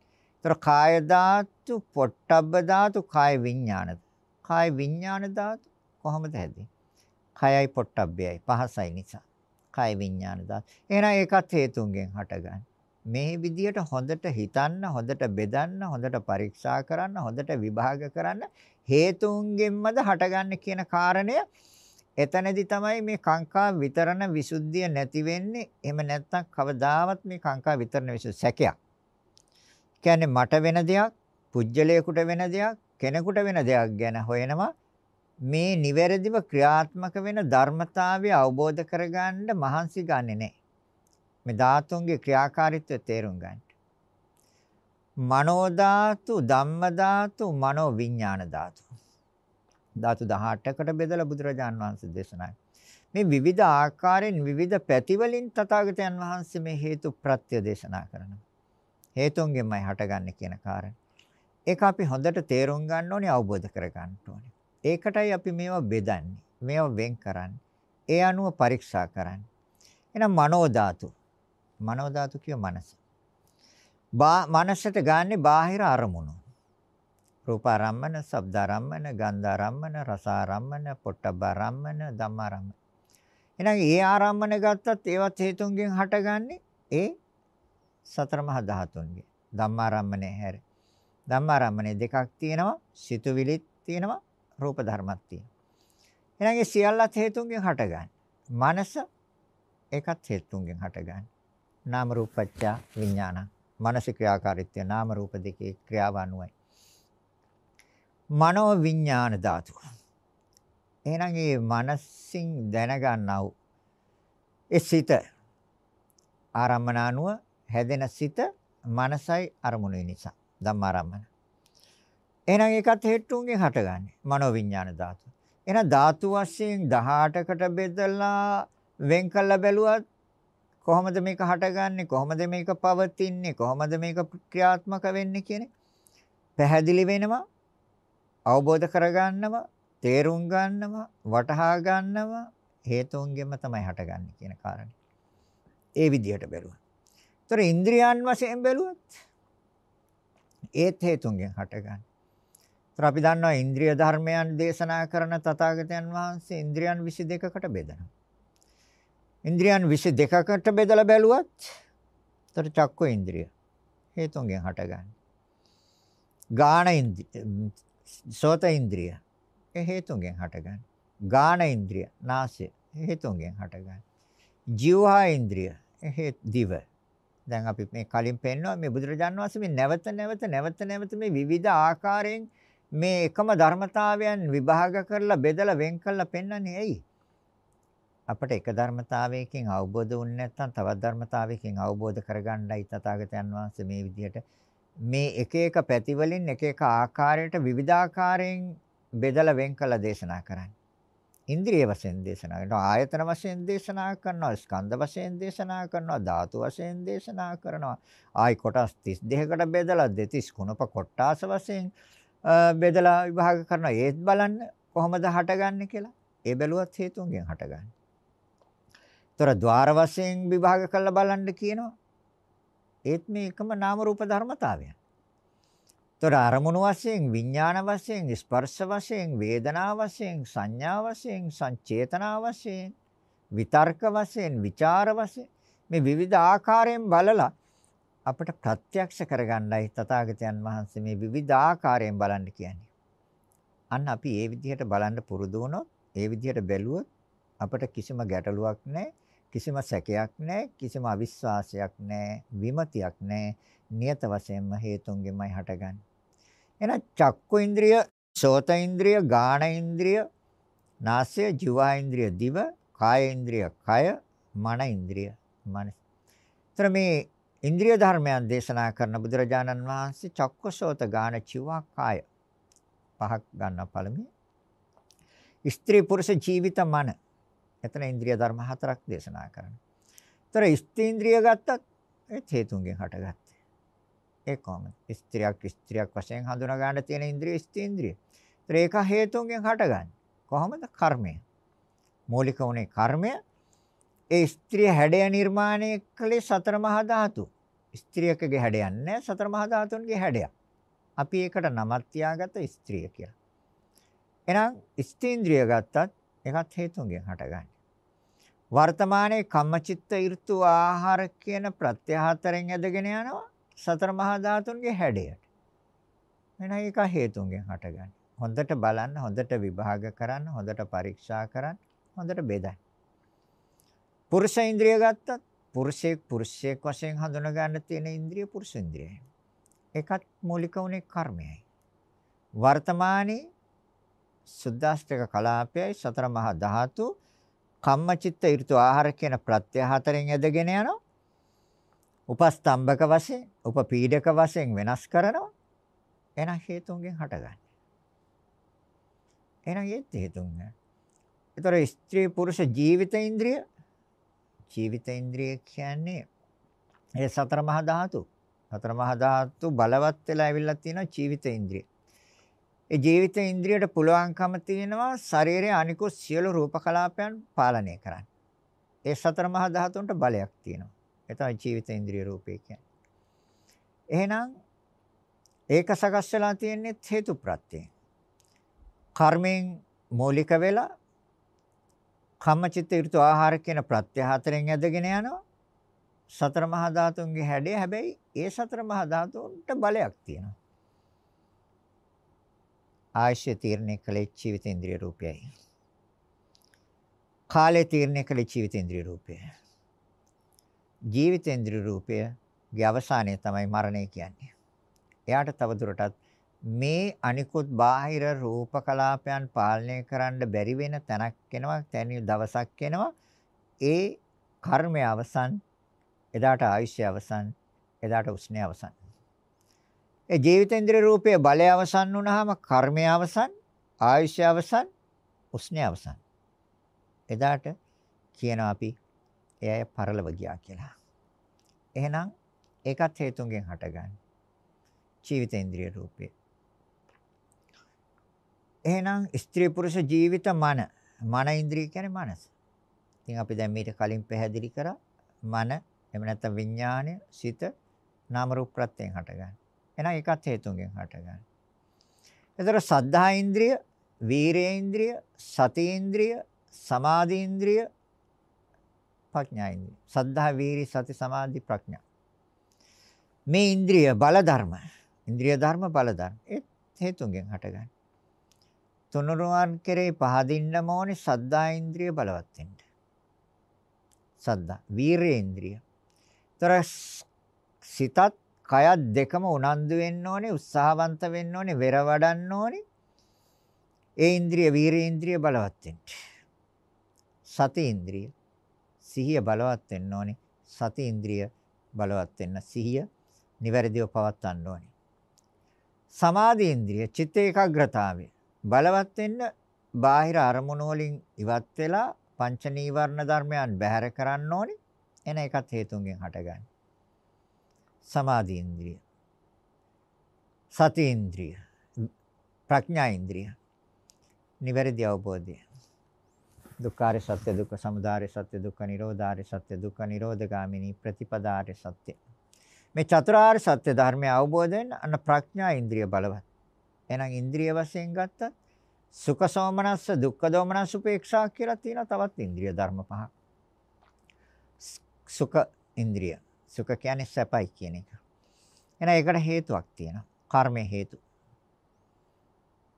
ඒතර කාය ධාතු, පොට්ටබ්බ ධාතු, කාය විඥාන. කාය විඥාන ධාතු කොහොමද හැදෙන්නේ? කයයි පොට්ටබ්බයයි පහසයි නිසා. කාය විඥාන ධාතු. එහෙනම් ඒකත් හේතුන්ගෙන් හටගන්නේ. මේ විදියට හොඳට හිතන්න, හොඳට බෙදන්න, හොඳට පරීක්ෂා කරන්න, හොඳට විභාග කරන්න හේතුන්ගෙන්මද හටගන්නේ කියන කාරණය එතනදී තමයි මේ කාංකා විතරණ විසුද්ධිය නැති වෙන්නේ. එහෙම නැත්නම් කවදාවත් මේ කාංකා විතරණ විසුද්ධිය සැකයක්. කියන්නේ මට වෙන දෙයක්, පුජ්‍යලයකට වෙන දෙයක්, කෙනෙකුට වෙන දෙයක් ගැන හොයනවා. මේ නිවැරදිව ක්‍රියාත්මක වෙන ධර්මතාවය අවබෝධ කරගන්න මහන්සි ගන්නෙ නැහැ. මේ ධාතුන්ගේ ක්‍රියාකාරීත්වය තේරුම් ගන්න. මනෝ ධාතු, ධම්ම ධාතු, මනෝ විඥාන ධාතු. ධාතු 18කට බෙදලා බුදුරජාන් වහන්සේ දේශනා මේ විවිධ ආකාරයෙන් විවිධ පැතිවලින් තථාගතයන් වහන්සේ මේ හේතු ප්‍රත්‍ය දේශනා කරනවා. හේතුන්ගෙන්මයි හටගන්නේ කියන කාරණය. ඒක අපි හොඳට තේරුම් ගන්න ඕනේ අවබෝධ කර ගන්න ඕනේ. ඒකටයි අපි මේවා බෙදන්නේ. මේවා වෙන් කරන්නේ. ඒ අනුව පරීක්ෂා කරන්නේ. එහෙනම් මනෝ ධාතු මනෝ ධාතු කිය මනස. මනසට ගන්නෙ බාහිර අරමුණු. රූපාරම්මන, ශබ්දාරම්මන, ගන්ධාරම්මන, රසාරම්මන, පොට්ටබ්බාරම්මන, ධම්මාරම්මන. එහෙනම් ඒ ආරම්මන ගත්තත් ඒවත් හේතුන්ගෙන් හටගන්නේ ඒ සතර මහා ධාතුන්ගේ. ධම්මාරම්මනේ හැර. ධම්මාරම්මනේ දෙකක් තියෙනවා, සිතුවිලිත් තියෙනවා, රූප ධර්මත් තියෙනවා. එහෙනම් ඒ සියල්ලත් හේතුන්ගෙන් හටගන්නේ. මනස ඒකත් හේතුන්ගෙන් හටගන්නේ. නාම රූපච්ඡ විඥාන. මානසික ක්‍රියාකාරීත්වය නාම රූප දෙකේ ක්‍රියාව අනුවයි. මනෝ විඥාන ධාතුව. එහෙනම් මේ මනසින් දැනගන්නව ඒ සිත ආරම්මන අනුව හැදෙන සිත මනසයි අරමුණු නිසා ධම්මාරම්මන. එහෙනම් ඒකත් හේතුන්ගෙන් හටගන්නේ මනෝ විඥාන ධාතුව. එහෙනම් ධාතු වශයෙන් 18කට බෙදලා වෙන් කළ බැලුවත් කොහොමද මේක හටගන්නේ කොහොමද මේක පවතින්නේ කොහොමද මේක ක්‍රියාත්මක වෙන්නේ කියන්නේ පැහැදිලි වෙනවා අවබෝධ කරගන්නවා තේරුම් ගන්නවා වටහා ගන්නවා හේතුන්ගෙන්ම තමයි හටගන්නේ කියන කාරණේ. ඒ විදිහට බැලුවා. ඒතර ඉන්ද්‍රියන් වශයෙන් බැලුවොත් ඒත් හේතුන්ගෙන් හටගන්නේ. ඒතර අපි දන්නවා ඉන්ද්‍රිය ධර්මයන් දේශනා කරන තථාගතයන් වහන්සේ ඉන්ද්‍රියන් 22කට බෙදනවා. ඉන්ද්‍රියන් 22කට බෙදලා බැලුවත් ඒතර චක්ක ඉන්ද්‍රිය හේතුන්ගෙන් හටගන්නේ. ගාන ඉන්ද්‍රිය සෝත ඉන්ද්‍රිය ඒ හේතුන්ගෙන් හටගන්නේ. ගාන ඉන්ද්‍රිය නාසය හේතුන්ගෙන් හටගන්නේ. ජීවහා ඉන්ද්‍රිය ඒ දිව. දැන් අපි මේ කලින් පෙන්නවා මේ බුදුරජාණන් වහන්සේ මේ නැවත නැවත නැවත නැවත මේ විවිධ ආකාරයෙන් මේ එකම ධර්මතාවයන් විභාග කරලා බෙදලා වෙන් කරලා පෙන්වන්නේ ඇයි? අපිට එක ධර්මතාවයකින් අවබෝධ වුනේ නැත්නම් තවත් ධර්මතාවයකින් අවබෝධ කරගන්නයි තථාගතයන් වහන්සේ මේ විදිහට මේ එක එක පැතිවලින් එක එක ආකාරයට විවිධාකාරයෙන් බෙදලා වෙන් කළ දේශනා කරන්නේ. ඉන්ද්‍රිය වශයෙන් දේශනා කරනවා, ආයතන වශයෙන් දේශනා කරනවා, ස්කන්ධ වශයෙන් දේශනා කරනවා, ධාතු වශයෙන් දේශනා කරනවා. ආයි කොටස් 32කට බෙදලා 23 කුණප කොටාස වශයෙන් බෙදලා විභාග කරනවා. ඒත් බලන්න කොහොමද හටගන්නේ කියලා. ඒ බැලුවත් හේතුන්ගෙන් හටගන්නේ. ඒතර ద్వාර වශයෙන් විභාග කරලා බලන්න කියනවා. ඒත් මේ එකම නාම රූප ධර්මතාවයන්. ඒතර අරමුණු වශයෙන් විඥාන වශයෙන් ස්පර්ශ වශයෙන් වේදනා වශයෙන් සංඥා වශයෙන් සංචේතනා වශයෙන් විතර්ක වශයෙන් ਵਿਚාර වශයෙන් මේ විවිධ ආකාරයෙන් බලලා අපට ප්‍රත්‍යක්ෂ කරගන්නයි තථාගතයන් වහන්සේ මේ විවිධ ආකාරයෙන් බලන්න කියන්නේ. අන්න අපි ඒ විදිහට බලන්න පුරුදු වුණොත් ඒ විදිහට බැලුවොත් අපට කිසිම ගැටලුවක් නැහැ. කිසිම සැකයක් නැහැ කිසිම අවිශ්වාසයක් නැහැ විමතියක් නැහැ නියත වශයෙන්ම හේතුන්ගෙන්මයි හටගන්නේ එහෙනම් චක්කු ඉන්ද්‍රිය සෝත ඉන්ද්‍රිය ගාන ඉන්ද්‍රිය නාසය ජීවා ඉන්ද්‍රිය දිව කාය ඉන්ද්‍රිය කය මන ඉන්ද්‍රිය මනස. ତර මේ ඉන්ද්‍රිය ධර්මයන් දේශනා කරන බුදුරජාණන් වහන්සේ චක්කසෝත ගාන චිවා කාය පහක් ගන්න පළමුව. ස්ත්‍රී පුරුෂ ජීවිත මන එතන ඉන්ද්‍රිය ධර්ම හතරක් දේශනා කරනවා. ତර ස්ත්‍රීන්ද්‍රිය ගත්තත් ඒ හේතුන්ගෙන් හටගත්තේ. ඒ කොහොමද? ස්ත්‍රියක් ස්ත්‍රියක් වශයෙන් හඳුනා ගන්න තියෙන ඉන්ද්‍රිය ස්ත්‍රීන්ද්‍රිය. ତර ඒක හේතුන්ගෙන් හටගන්නේ. කොහොමද? කර්මය. මූලික උනේ කර්මය. ඒ ස්ත්‍රිය හැඩය නිර්මාණය කළේ සතර මහා ධාතු. ස්ත්‍රියකගේ හැඩයක් නැහැ සතර මහා ධාතුන්ගේ හැඩයක්. අපි ඒකට නමක් තියාගත්ත ස්ත්‍රිය කියලා. එහෙනම් ස්ත්‍රීන්ද්‍රිය ගත්තත් ඒකත් හේතුන්ගෙන් හටගන්නේ. වර්තමානයේ කම්මචිත්ත ඍතු ආහාර කියන ප්‍රත්‍ය හතරෙන් ඇදගෙන යනවා සතර මහා ධාතුන්ගේ හැඩයට. එහෙනම් ඒක හේතුන්ගෙන් හටගන්නේ. හොඳට බලන්න, හොඳට විභාග කරන්න, හොඳට පරීක්ෂා කරන්න, හොඳට බෙදන්න. පුරුෂ ඉන්ද්‍රිය ගත්තත් පුරුෂයෙක් පුරුෂයෙක් වශයෙන් හඳුනා ගන්න තියෙන ඉන්ද්‍රිය පුරුෂ ඉන්ද්‍රියයි. ඒකත් මූලික උනේ කර්මයයි. වර්තමානයේ සුද්දාස්ත්‍රික කලාපයයි සතර මහා ධාතු කම්මචිත්ත ඍතු ආහාර කියන ප්‍රත්‍ය හතරෙන් ඇදගෙන යනවා. උපස්තම්භක වශයෙන්, උපපීඩක වශයෙන් වෙනස් කරනවා. එන හේතුන්ගෙන් හටගන්නේ. එහෙනම් ඒත් හේතුන් නෑ. ඒතර ස්ත්‍රී පුරුෂ ජීවිත ඉන්ද්‍රිය ජීවිත ඉන්ද්‍රිය කියන්නේ ඒ සතර මහා ධාතු. සතර මහා ධාතු බලවත් වෙලා ඇවිල්ලා තියෙන ජීවිත ඉන්ද්‍රිය. ඒ ජීවිත ඉන්ද්‍රියට පුළුවන්කම තියෙනවා ශරීරයේ අනිකුත් සියලු රූප කලාපයන් පාලනය කරන්න. ඒ සතර මහා ධාතුන්ට බලයක් තියෙනවා. ඒ තමයි ජීවිත ඉන්ද්‍රිය රූපේ කියන්නේ. එහෙනම් ඒක සකස් වෙලා තියෙන්නේ හේතු ප්‍රත්‍යයෙන්. කර්මයෙන් මූලික වෙලා කම්මචිත්ත ඍතු ආහාර කියන ප්‍රත්‍ය හතරෙන් ඇදගෙන යනවා. සතර මහා ධාතුන්ගේ හැඩය හැබැයි ඒ සතර මහා ධාතුන්ට බලයක් තියෙනවා. ආයශය තීරණය කළේ ජීවිත ඉන්ද්‍රිය රූපයයි. කාලය තීරණය කළ ජීවිතේන්ද්‍රිය රූපය. ජීවිතේන්ද්‍රිය රූපයගේ අවසානය තමයි මරණය කියන්නේ. එයාට තවදුරටත් මේ අනිකුත් බාහිර රූප කලාපයන් පාලනය කරන්න බැරි වෙන තැනක් එනවා, තැනි දවසක් එනවා. ඒ කර්මය අවසන්, එදාට ආයුෂය අවසන්, එදාට උස්නේ අවසන්. ඒ ජීවිතේන්ද්‍රිය රූපයේ බලය අවසන් වුණාම කර්මය අවසන්, ආයුෂය අවසන්, උස්නේ අවසන්. එදාට කියනවා අපි එයය පරලව ගියා කියලා. එහෙනම් ඒකත් හේතුන්ගෙන් හටගන්නේ. ජීවිතේන්ද්‍රිය රූපය. එහෙනම් ස්ත්‍රී පුරුෂ ජීවිත මන මන ඉන්ද්‍රිය කියන්නේ මනස. ඉතින් අපි දැන් මීට කලින් පැහැදිලි කරා මන එහෙම නැත්නම් විඥානය සිත නාම රූප ප්‍රත්‍යයෙන් හටගන්නේ. එහෙනම් ඒකත් හේතුන්ගෙන් හටගන්නේ. එතකොට සද්ධා ඉන්ද්‍රිය, වීරේ ඉන්ද්‍රිය, සති ඉන්ද්‍රිය, සමාධි ඉන්ද්‍රිය, ප්‍රඥා ඉන්ද්‍රිය. සද්ධා, වීරි, සති, සමාධි, ප්‍රඥා. මේ ඉන්ද්‍රිය බල ධර්ම. ඉන්ද්‍රිය ධර්ම බල ධර්ම. ඒ හේතුන්ගෙන් හටගන්නේ. තුනුරුවන් කෙරේ පහදින්නම ඕනේ සද්දා ඉන්ද්‍රිය බලවත් වෙන්න. සද්දා වීරේන්ද්‍රිය. ତර සිතත් කයත් දෙකම උනන්දු වෙන්න ඕනේ උත්සාහවන්ත වෙන්න ඕනේ වෙර වඩන්න ඕනේ. ඒ ඉන්ද්‍රිය වීරේන්ද්‍රිය බලවත් වෙන්න. සති ඉන්ද්‍රිය සිහිය බලවත් වෙන්න ඕනේ. සති ඉන්ද්‍රිය බලවත් වෙන්න සිහිය නිවැරදිව පවත්වන්න ඕනේ. සමාධි ඉන්ද්‍රිය චිත්ත ඒකාග්‍රතාවය බලවත් වෙන්න බාහිර අරමුණු වලින් ඉවත් වෙලා පංච නීවරණ ධර්මයන් බැහැර කරන්න ඕනේ. එන එකත් හේතුන්ගෙන් හටගන්නේ. සමාධි ඉන්ද්‍රිය. සති ඉන්ද්‍රිය. ප්‍රඥා ඉන්ද්‍රිය. නිවැරදි අවබෝධය. දුක්ඛාර සත්‍ය දුක්ඛ සමුදය සත්‍ය දුක්ඛ නිරෝධාර සත්‍ය දුක්ඛ නිරෝධගාමිනී ප්‍රතිපදාර සත්‍ය. මේ චතුරාර්ය සත්‍ය ධර්මය අවබෝධ වෙන්න අන්න ප්‍රඥා ඉන්ද්‍රිය බලවත්. එහෙනම් ඉන්ද්‍රිය වශයෙන් ගත්තත් සුඛ සෝමනස්ස දුක්ඛ දෝමනස්ස උපේක්ෂා කියලා තියෙනවා තවත් ඉන්ද්‍රිය ධර්ම පහක්. සුඛ ඉන්ද්‍රිය. සුඛ කියන්නේ සැපයි කියන එක. එහෙනම් ඒකට හේතුවක් තියෙනවා. කර්මයේ හේතු.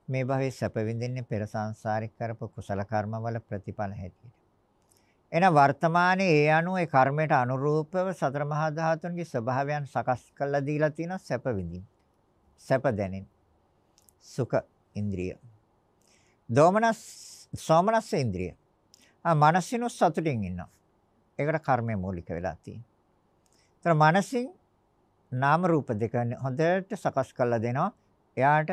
මේ භවයේ සැප විඳින්නේ පෙර සංසාරික කරපු කුසල කර්මවල ප්‍රතිඵල හැටියට. එහෙනම් වර්තමානයේ ඒ අනුව ඒ කර්මයට අනුරූපව සතර මහා ධාතුන්ගේ ස්වභාවයන් සකස් කරලා දීලා තියෙනවා සැප විඳින්න. සැප දැනෙන්න. සුඛ ඉන්ද්‍රිය. දෝමනස් සෝමනස් ඉන්ද්‍රිය. ආ මනසිනු සතුටින් ඉන්නවා. ඒකට කර්මය මූලික වෙලා තියෙනවා. ඒතර මනසින් නාම රූප දෙක හොඳට සකස් කරලා දෙනවා. එයාට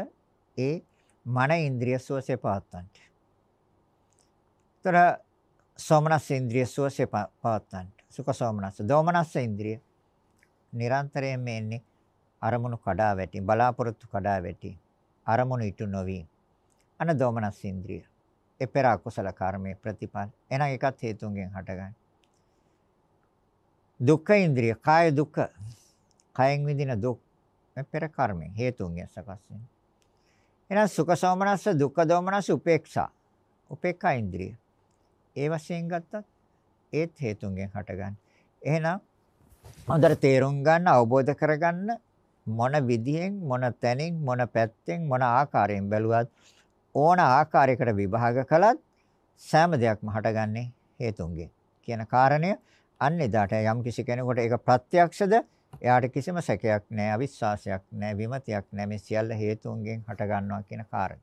ඒ මන ඉන්ද්‍රිය සුවසේ පවත්තන්ට. ඒතර සෝමනස් ඉන්ද්‍රිය සුවසේ පවත්තන්ට. සුඛ සෝමනස් දෝමනස් ඉන්ද්‍රිය නිරන්තරයෙන් එන්නේ අරමුණු කඩා වැටි බලාපොරොත්තු කඩා වැටි අරමුණු ඉටු නොවි අනදෝමනස් ඉන්ද්‍රිය. ඒ පෙර අකුසල කර්මයේ ප්‍රතිපල. එහෙනම් ඒකත් හේතුන්ගෙන් හටගන්නේ. දුක්ඛ ඉන්ද්‍රිය, කාය දුක්ඛ. කයෙන් විඳින දුක් මේ පෙර කර්මෙන් හේතුන්ගෙන් සකස් වෙනවා. එහෙනම් සුඛ සෝමනස්ස දුක්ඛ දෝමනස්ස උපේක්ෂා. උපේක්ඛා ඉන්ද්‍රිය. ඒ වශයෙන් ගත්තත් ඒත් හේතුන්ගෙන් හටගන්නේ. එහෙනම් හොඳට තේරුම් ගන්න අවබෝධ කරගන්න මොන විදිහෙන් මොන තැනින් මොන පැත්තෙන් මොන ආකාරයෙන් බැලුවත් ඕන ආකාරයකට විභාග කළත් සෑම දෙයක්ම හටගන්නේ හේතුන්ගෙන් කියන කාරණය අන්න එදාට යම් කිසි කෙනෙකුට ඒක ප්‍රත්‍යක්ෂද එයාට කිසිම සැකයක් නැහැ අවිශ්වාසයක් නැහැ විමතියක් නැහැ මේ සියල්ල හේතුන්ගෙන් හට ගන්නවා කියන කාරණය